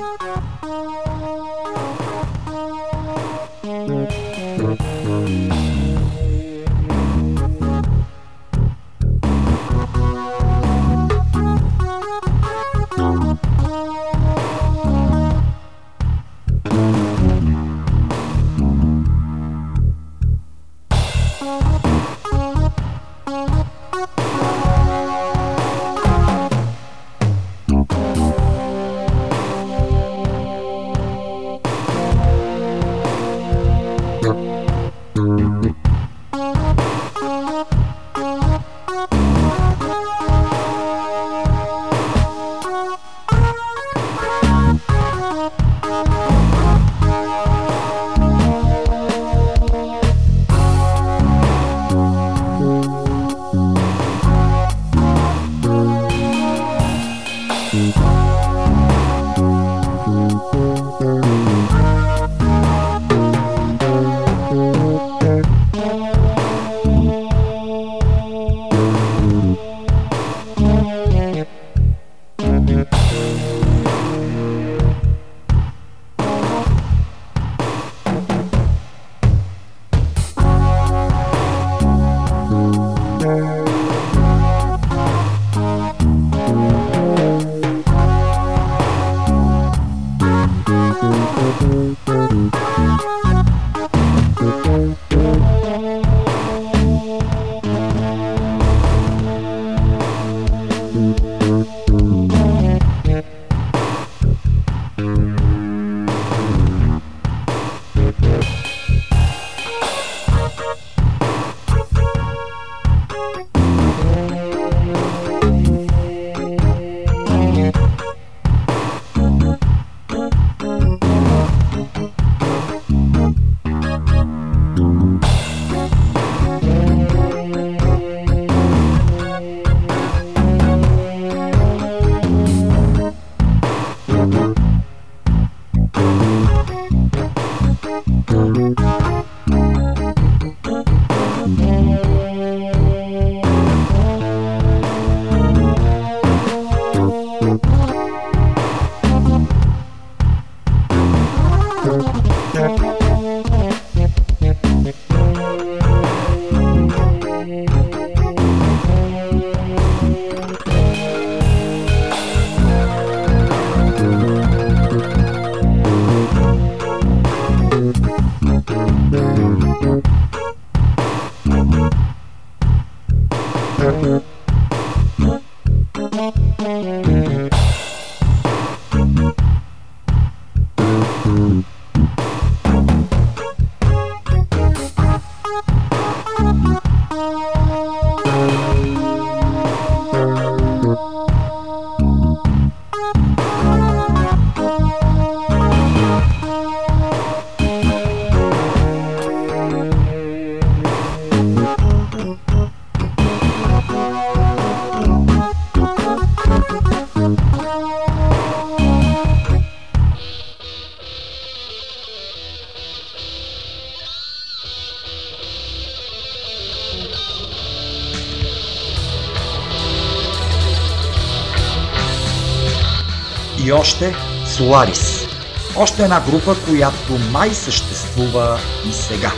Solaris. Още една група, която май съществува и сега.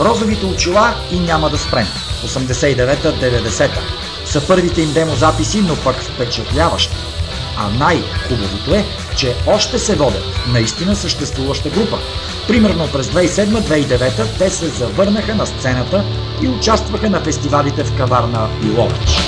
Розовите очила и няма да спрем. 89-та-90-та са първите им демозаписи, но пък впечатляващи. А най-хубавото е, че още се водят наистина съществуваща група. Примерно през 2007-2009 те се завърнаха на сцената и участваха на фестивалите в Каварна и Ловеч.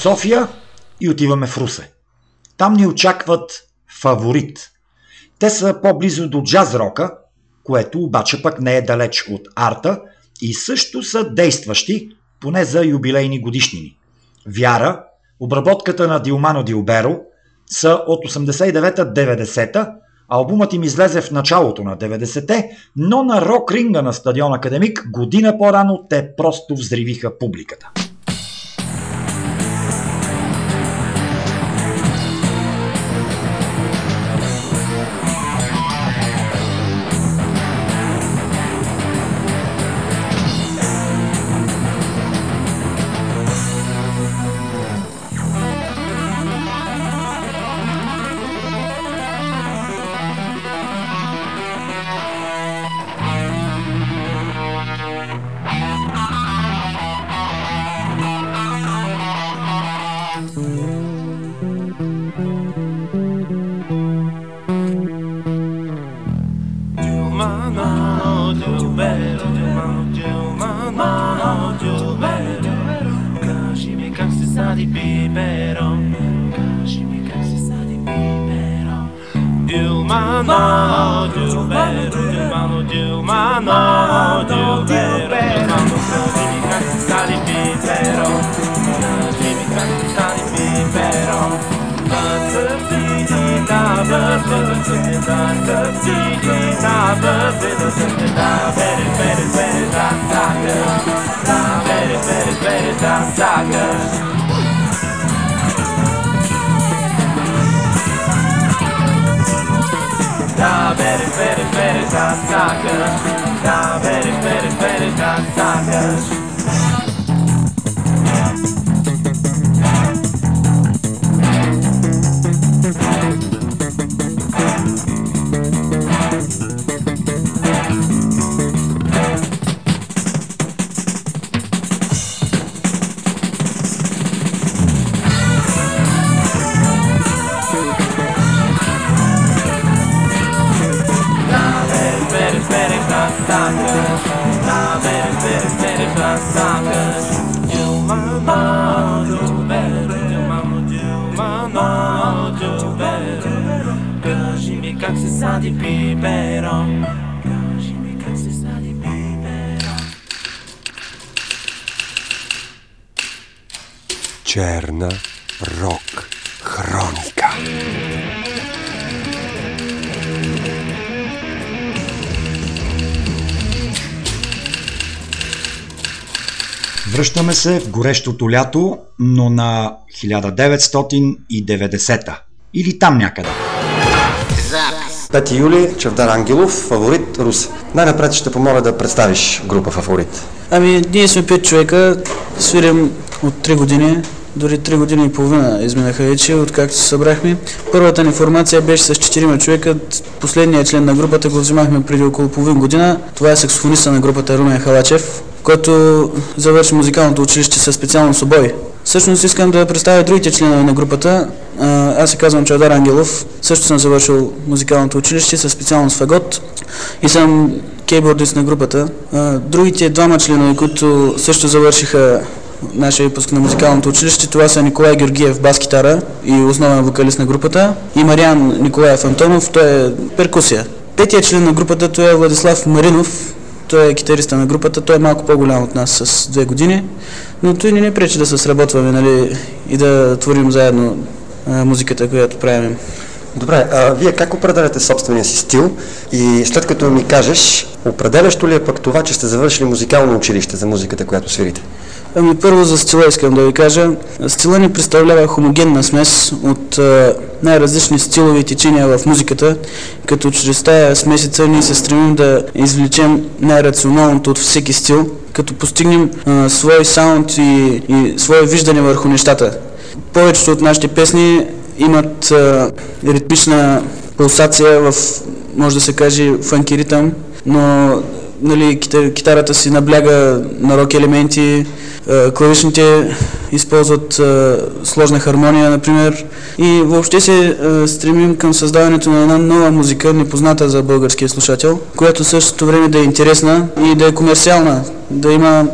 София и отиваме в Русе. Там ни очакват фаворит. Те са по-близо до джаз рока, което обаче пък не е далеч от арта и също са действащи, поне за юбилейни годишнини. Вяра, обработката на Дилмано Дилберо са от 89-90-та, Албумът им излезе в началото на 90-те, но на рок ринга на стадион Академик година по-рано те просто взривиха публиката. Се в горещото лято, но на 1990-та. Или там някъде. 5 юли, Чавдар Ангелов, фаворит, Рус. Най-напред ще помоля да представиш група фаворит. Ами, ние сме 5 човека, свирим от 3 години, дори 3 години и половина изминаха вече, откакто се събрахме. Първата ни формация беше с 4 човека, последният член на групата го взимахме преди около половин година. Това е саксофониста на групата Румен Халачев, който завърши музикалното училище със специално собой. Всъщност искам да представя другите членове на групата. Аз се казвам Чавдар Ангелов. Също съм завършил музикалното училище със специалност фагот и съм кейбордист на групата. Другите двама членове, които също завършиха нашия випуск на музикалното училище, това са Николай Георгиев, бас-китара и основен вокалист на групата и Мариан Николаев Антонов, той е перкусия. Петият член на групата, той е Владислав Маринов, той е китариста на групата, той е малко по-голям от нас с две години, но той не ни пречи да се сработваме нали, и да творим заедно а, музиката, която правим. Добре, а вие как определяте собствения си стил и след като ми кажеш, определящо ли е пък това, че сте завършили музикално училище за музиката, която свирите? Ами първо за стила искам да ви кажа. Стила ни представлява хомогенна смес от най-различни стилови течения в музиката, като чрез тая смесица ние се стремим да извлечем най-рационалното от всеки стил, като постигнем а, свой саунд и, и свое виждане върху нещата. Повечето от нашите песни имат а, ритмична пулсация в, може да се каже, фанки ритъм, но нали, китарата си набляга на рок елементи, клавишните използват сложна хармония, например. И въобще се стремим към създаването на една нова музика, непозната за българския слушател, която същото време да е интересна и да е комерциална, да има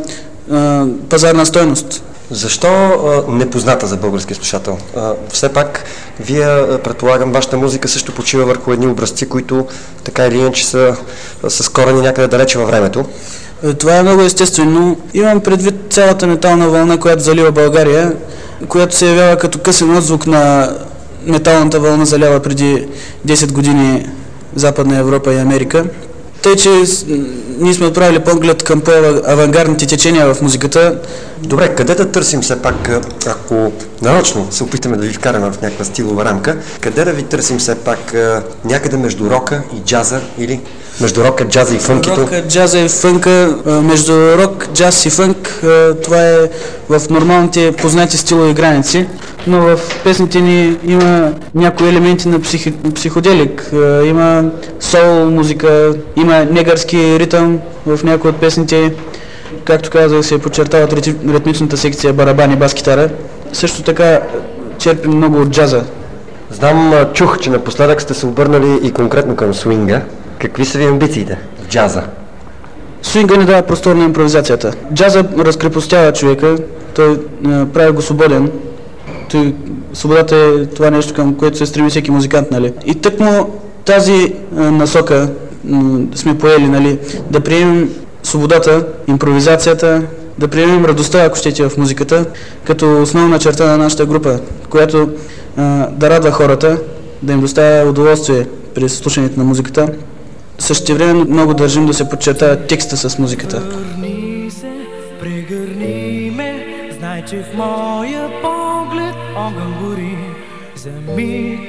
пазарна стойност. Защо а, непозната за българския слушател? А, все пак, вие, предполагам, вашата музика също почива върху едни образци, които така или иначе са с корени някъде далече във времето. Е, Това е много естествено. Имам предвид цялата метална вълна, която залива България, която се явява като късен отзвук на металната вълна залява преди 10 години Западна Европа и Америка. Тъй, че ние сме отправили поглед към по-авангардните течения в музиката. Добре, къде да търсим все пак, а, ако нарочно се опитаме да ви вкараме в някаква стилова рамка, къде да ви търсим все пак а, някъде между рока и джаза или между рока, джаза и фънкито? Рока, джаза и фънка, между рок, джаз и фънк, това е в нормалните познати стилови граници, но в песните ни има някои елементи на психи, психоделик, има сол музика, има негърски ритъм в някои от песните, както казах се подчертават ритмичната секция барабани, бас-китара. Също така черпим много от джаза. Знам, чух, че напоследък сте се обърнали и конкретно към свинга. Какви са ви амбициите в джаза? Свинга ни дава простор на импровизацията. Джаза разкрепостява човека, той прави го свободен. Той, свободата е това нещо, към което се стреми всеки музикант, нали? И тъкмо тази насока сме поели, нали? Да приемем свободата, импровизацията, да приемем радостта, ако щете, в музиката, като основна черта на нашата група, която а, да радва хората, да им доставя удоволствие при слушането на музиката. Същевременно много държим да се подчертава текста с музиката. Прегърни се, прегърни ме, знай, че в моя поглед огън гори. За миг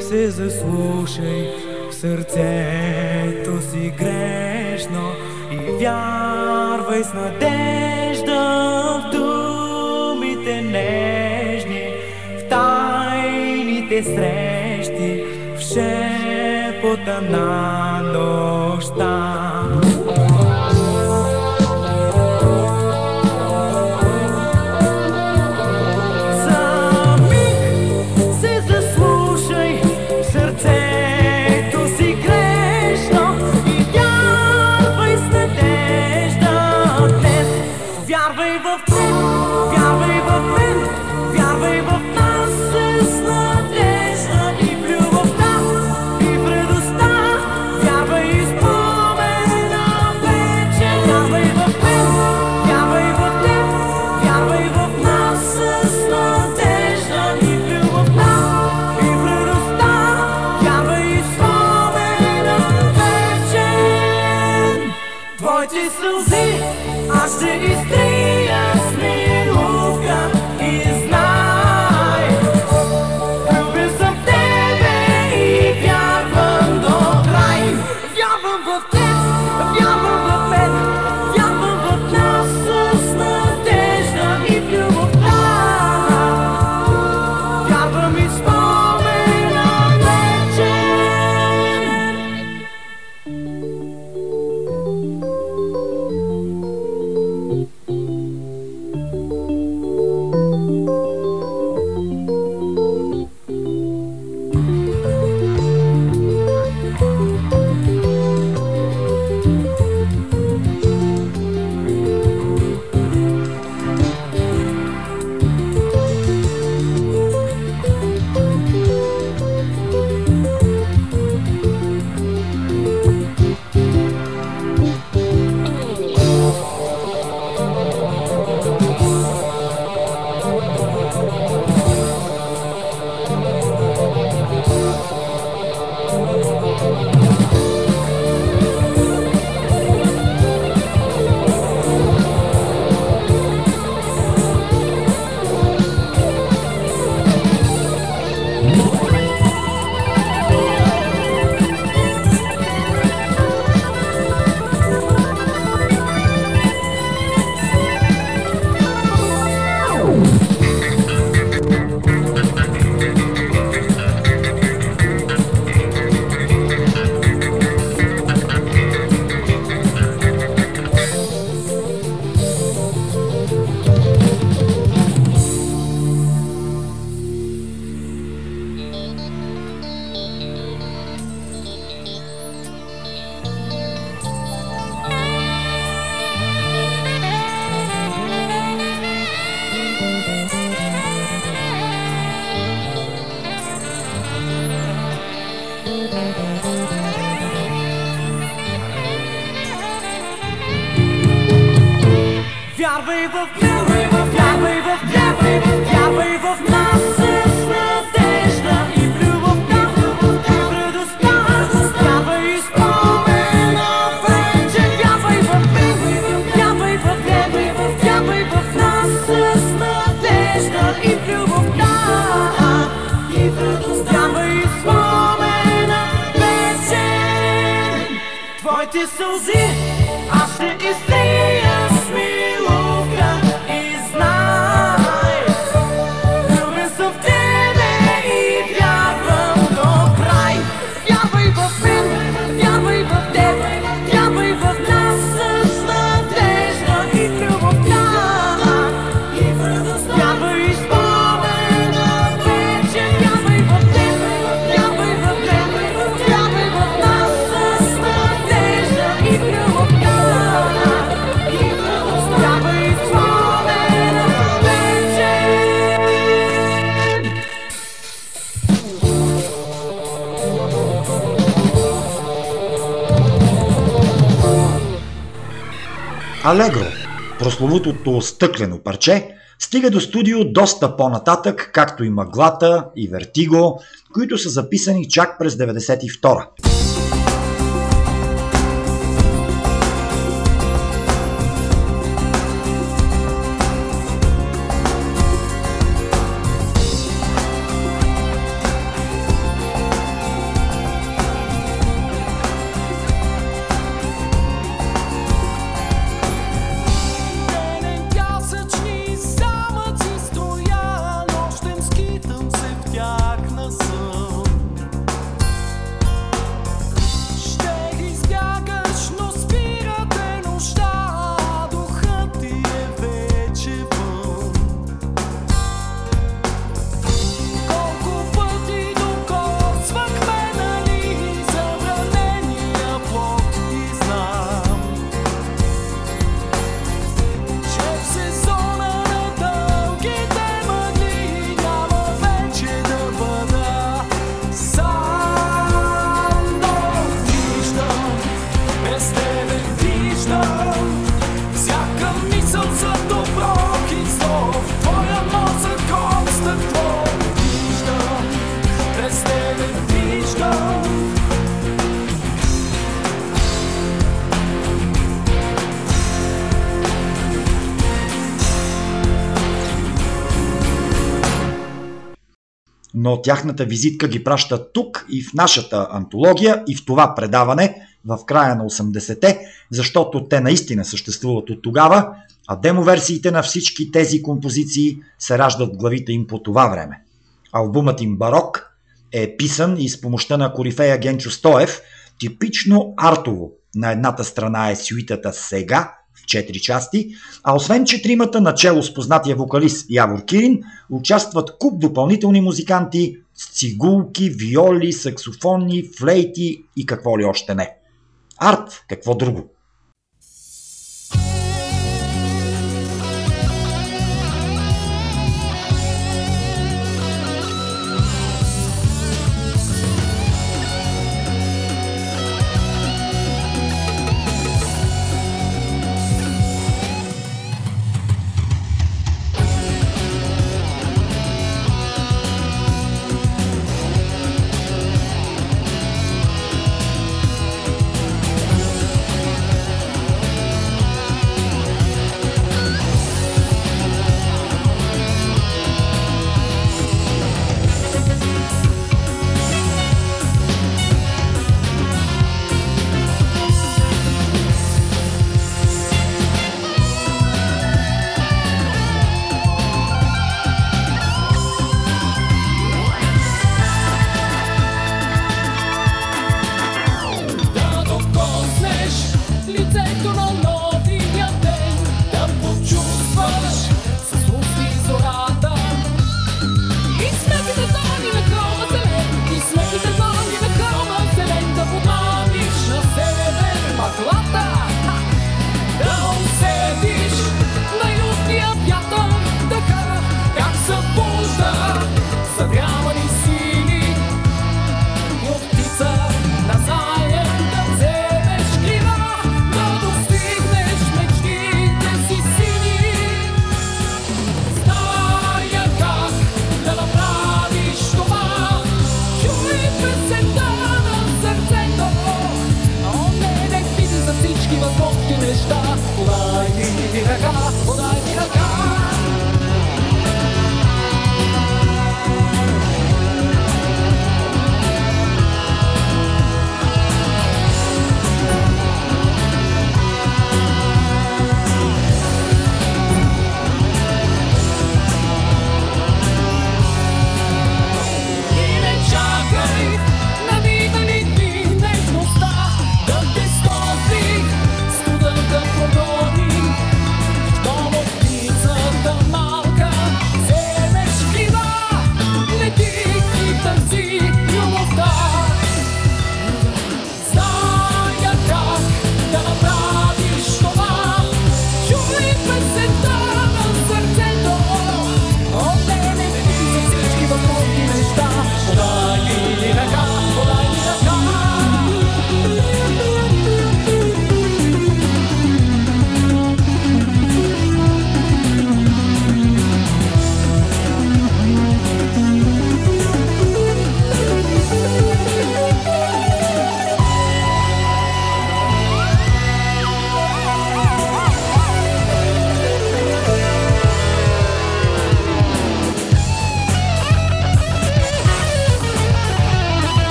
се заслушай в сърцето си грешно и вярвай с надежда в думите нежни, в тайните срещи, в шепота на нощта. За Алегро, прословутото стъклено парче, стига до студио доста по-нататък, както и Мъглата и Вертиго, които са записани чак през 92 тяхната визитка ги праща тук и в нашата антология и в това предаване в края на 80-те, защото те наистина съществуват от тогава, а демоверсиите на всички тези композиции се раждат в главите им по това време. Албумът им Барок е писан и с помощта на корифея Генчо Стоев, типично артово. На едната страна е сюитата Сега, 4 части, а освен четримата, начало с познатия вокалист Явор Кирин, участват куп допълнителни музиканти с цигулки, виоли, саксофони, флейти и какво ли още не. Арт, какво друго?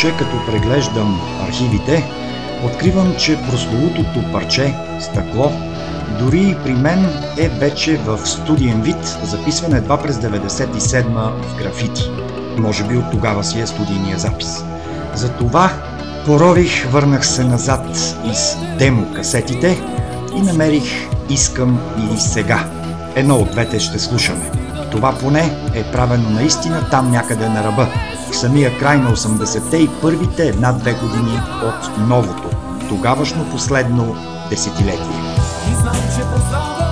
Само, като преглеждам архивите, откривам, че прословутото парче стъкло дори и при мен е вече в студиен вид, записван едва през 97-ма в графити. Може би от тогава си е студийния запис. Затова порових, върнах се назад из демо касетите и намерих Искам или сега. Едно от двете ще слушаме. Това поне е правено наистина там някъде на ръба. Самия край на 80-те и първите една-две години от новото, тогавашно последно десетилетие. И знам, че познаваш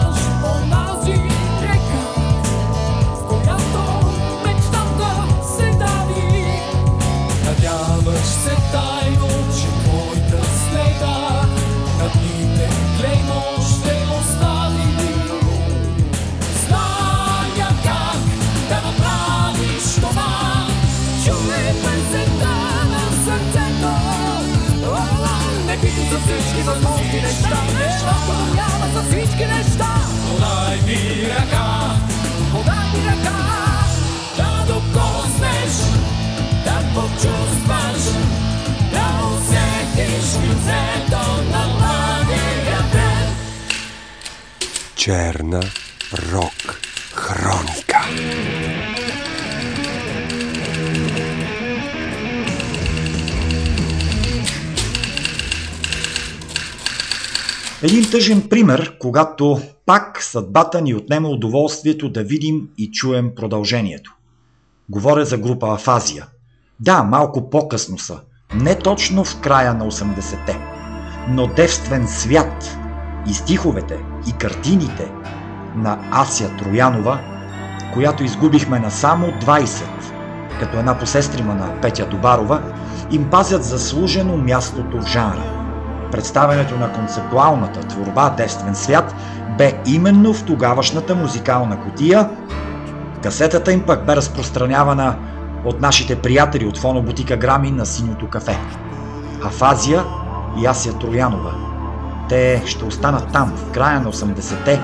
Един тъжен пример, когато пак съдбата ни отнема удоволствието да видим и чуем продължението. Говоря за група Афазия. Да, малко по-късно са. Не точно в края на 80-те. Но девствен свят и стиховете, и картините на Ася Троянова, която изгубихме на само 20, като една посестрима на Петя Добарова, им пазят заслужено мястото в жанра. Представянето на концептуалната творба Девствен свят бе именно в тогавашната музикална котия. Касетата им пък бе разпространявана от нашите приятели от фонобутика Грами на Синьото кафе. Афазия и Ася Троянова. Те ще останат там в края на 80-те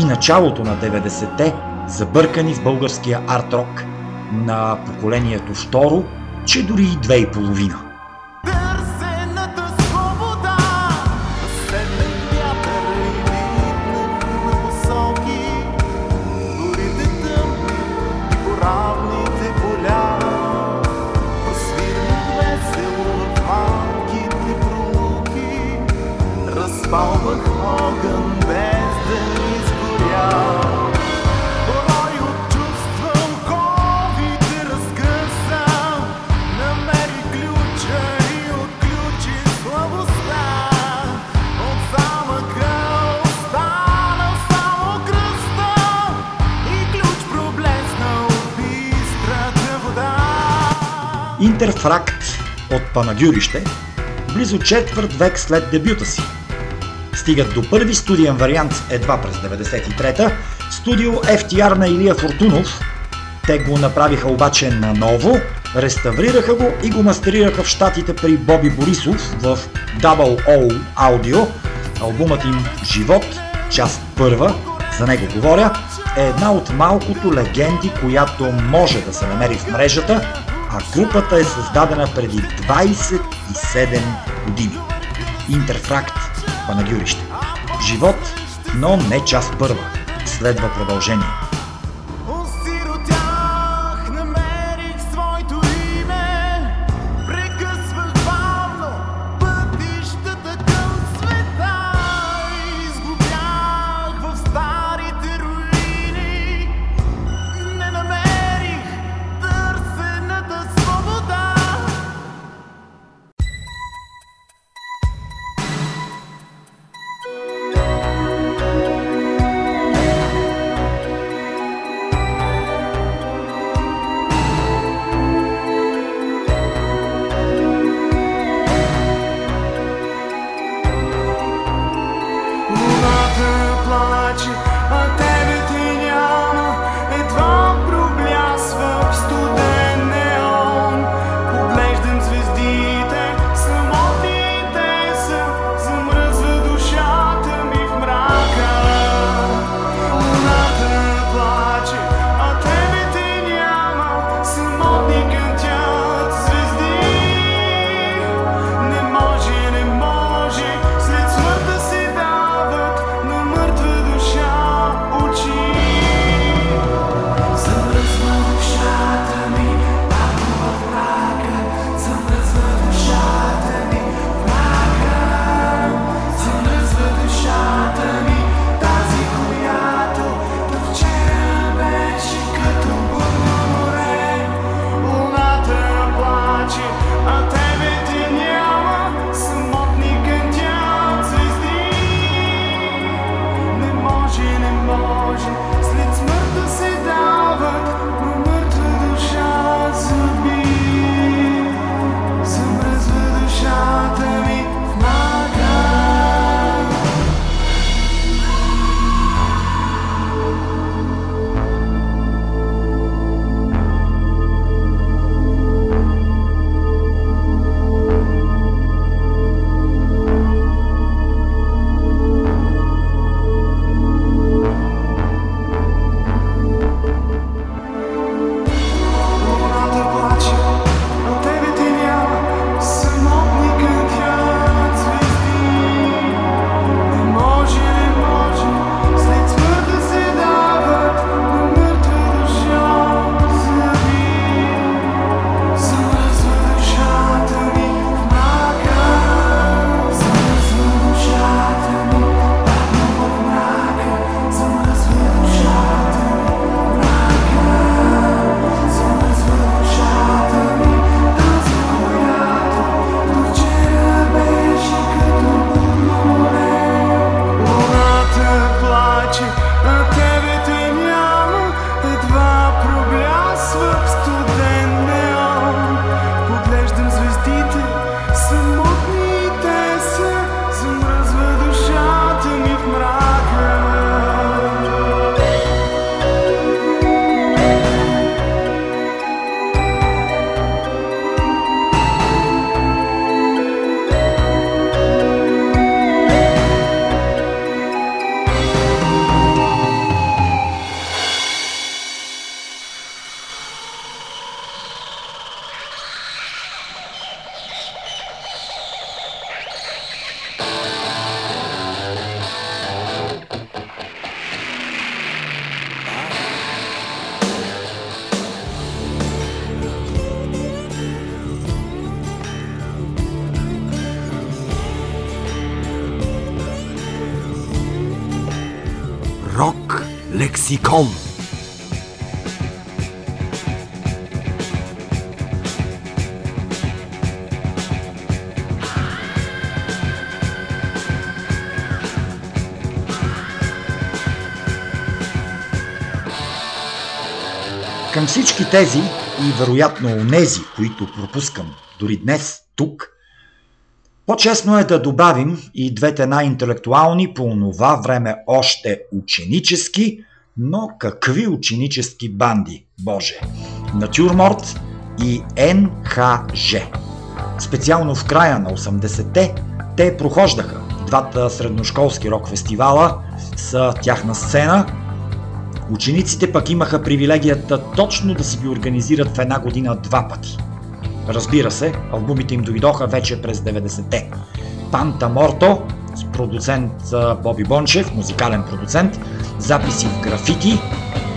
и началото на 90-те, забъркани в българския арт-рок на поколението второ, че дори и две и половина. Интерфракт от Панагюрище, близо четвърт век след дебюта си. Стигат до първи студиен вариант едва през 93-та, студио FTR на Илия Фортунов. Те го направиха обаче наново, реставрираха го и го мастерираха в щатите при Боби Борисов в Double O Audio. Албумът им Живот, част първа, за него говоря, е една от малкото легенди, която може да се намери в мрежата, а групата е създадена преди 27 години. Интерфракт, Панагюрище. Живот, но не част първа. Следва продължение. Всички тези и вероятно онези, които пропускам дори днес, тук, по-честно е да добавим и двете най-интелектуални по онова време още ученически, но какви ученически банди, Боже! Натюрморт и НХЖ. Специално в края на 80-те те прохождаха. Двата средношколски рок фестивала са тяхна сцена. Учениците пък имаха привилегията точно да си ги организират в една година два пъти. Разбира се, албумите им дойдоха вече през 90-те. Панта Морто с продуцент Боби Бончев, музикален продуцент, записи в графити,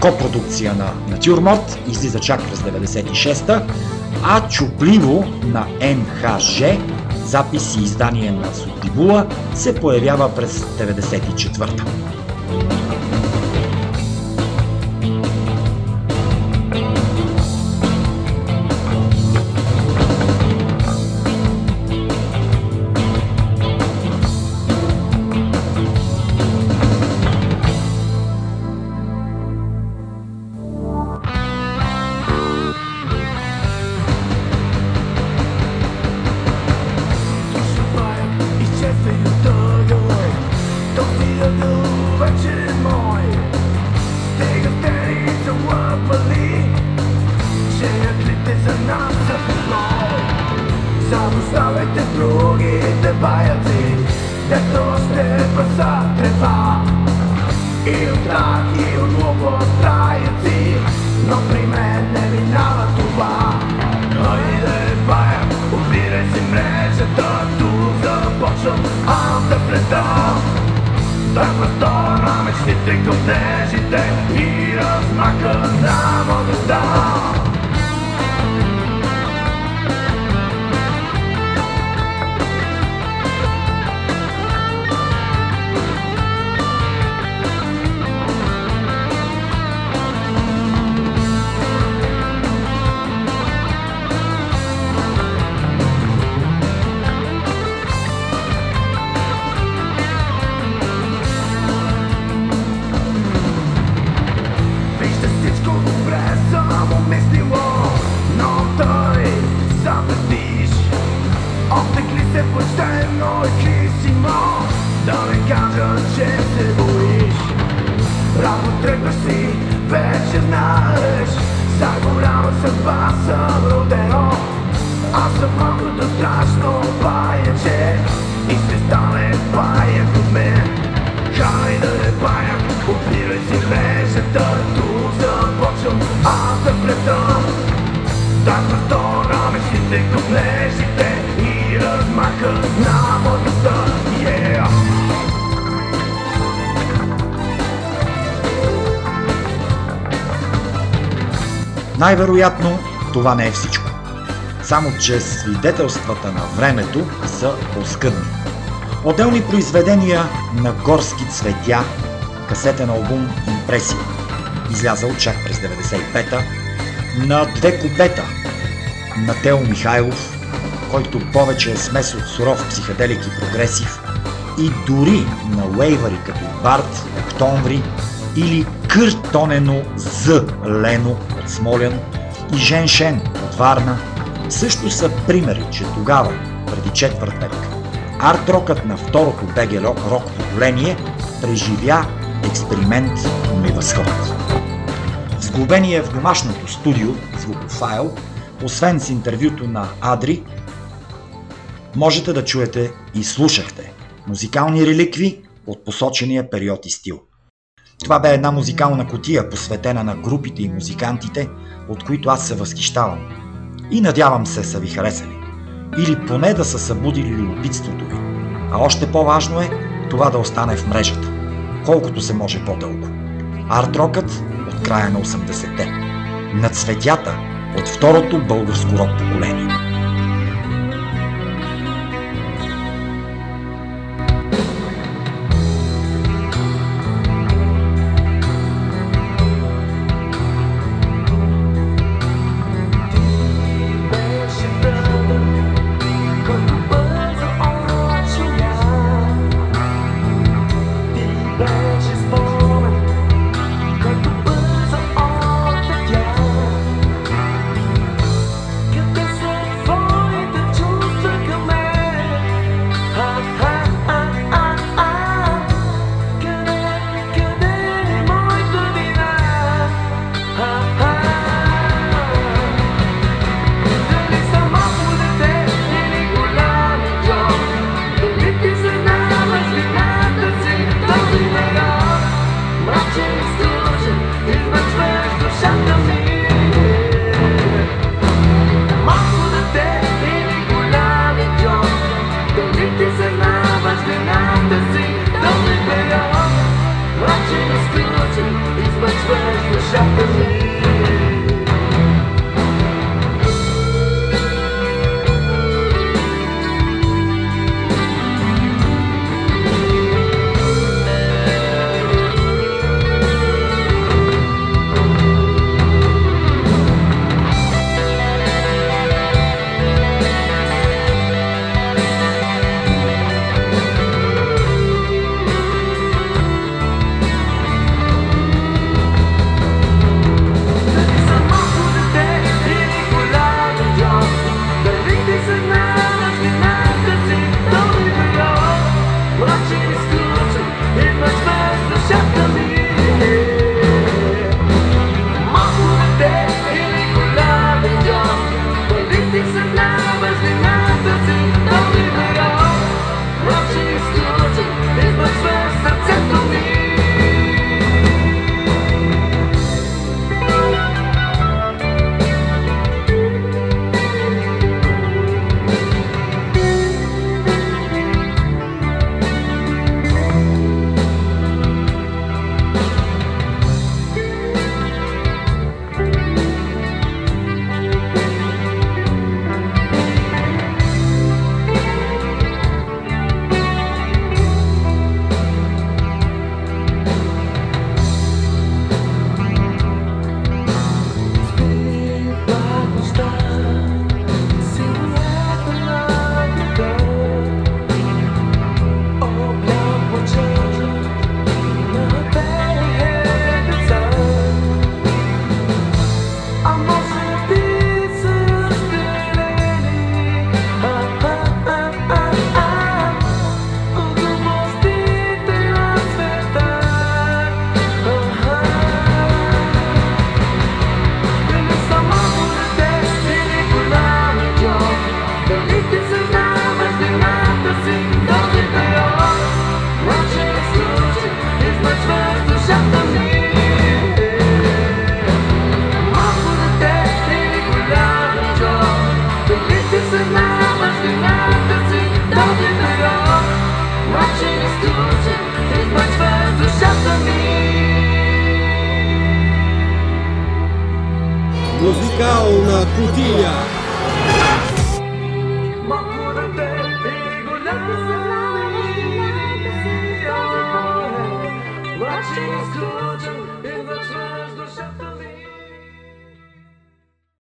копродукция на Натюрморт, излиза чак през 96-та, а Чупливо на НХЖ, запис и издание на Сотибула, се появява през 94-та. Най-вероятно това не е всичко. Само, че свидетелствата на времето са оскъдни. Отделни произведения на горски цветя, касетен албум Импресия, излязъл чак през 95-та, на две купета на Тео Михайлов, който повече е смес от суров психоделик и прогресив, и дори на лейвари като Барт, Октомври или Къртонено З Лено от Смолян и Жен Шен от Варна, също са примери, че тогава, преди четвърт век, арт-рокът на второто БГ рок поколение преживя експеримент, и възход. Сглобение в домашното студио, звукофайл, освен с интервюто на Адри, можете да чуете и слушахте музикални реликви от посочения период и стил. Това бе една музикална котия, посветена на групите и музикантите, от които аз се възхищавам. И надявам се са ви харесали. Или поне да са събудили любопитството ви. А още по-важно е това да остане в мрежата. Колкото се може по-дълго. Арт-рокът от края на 80-те. На цветята от второто българско рок поколение.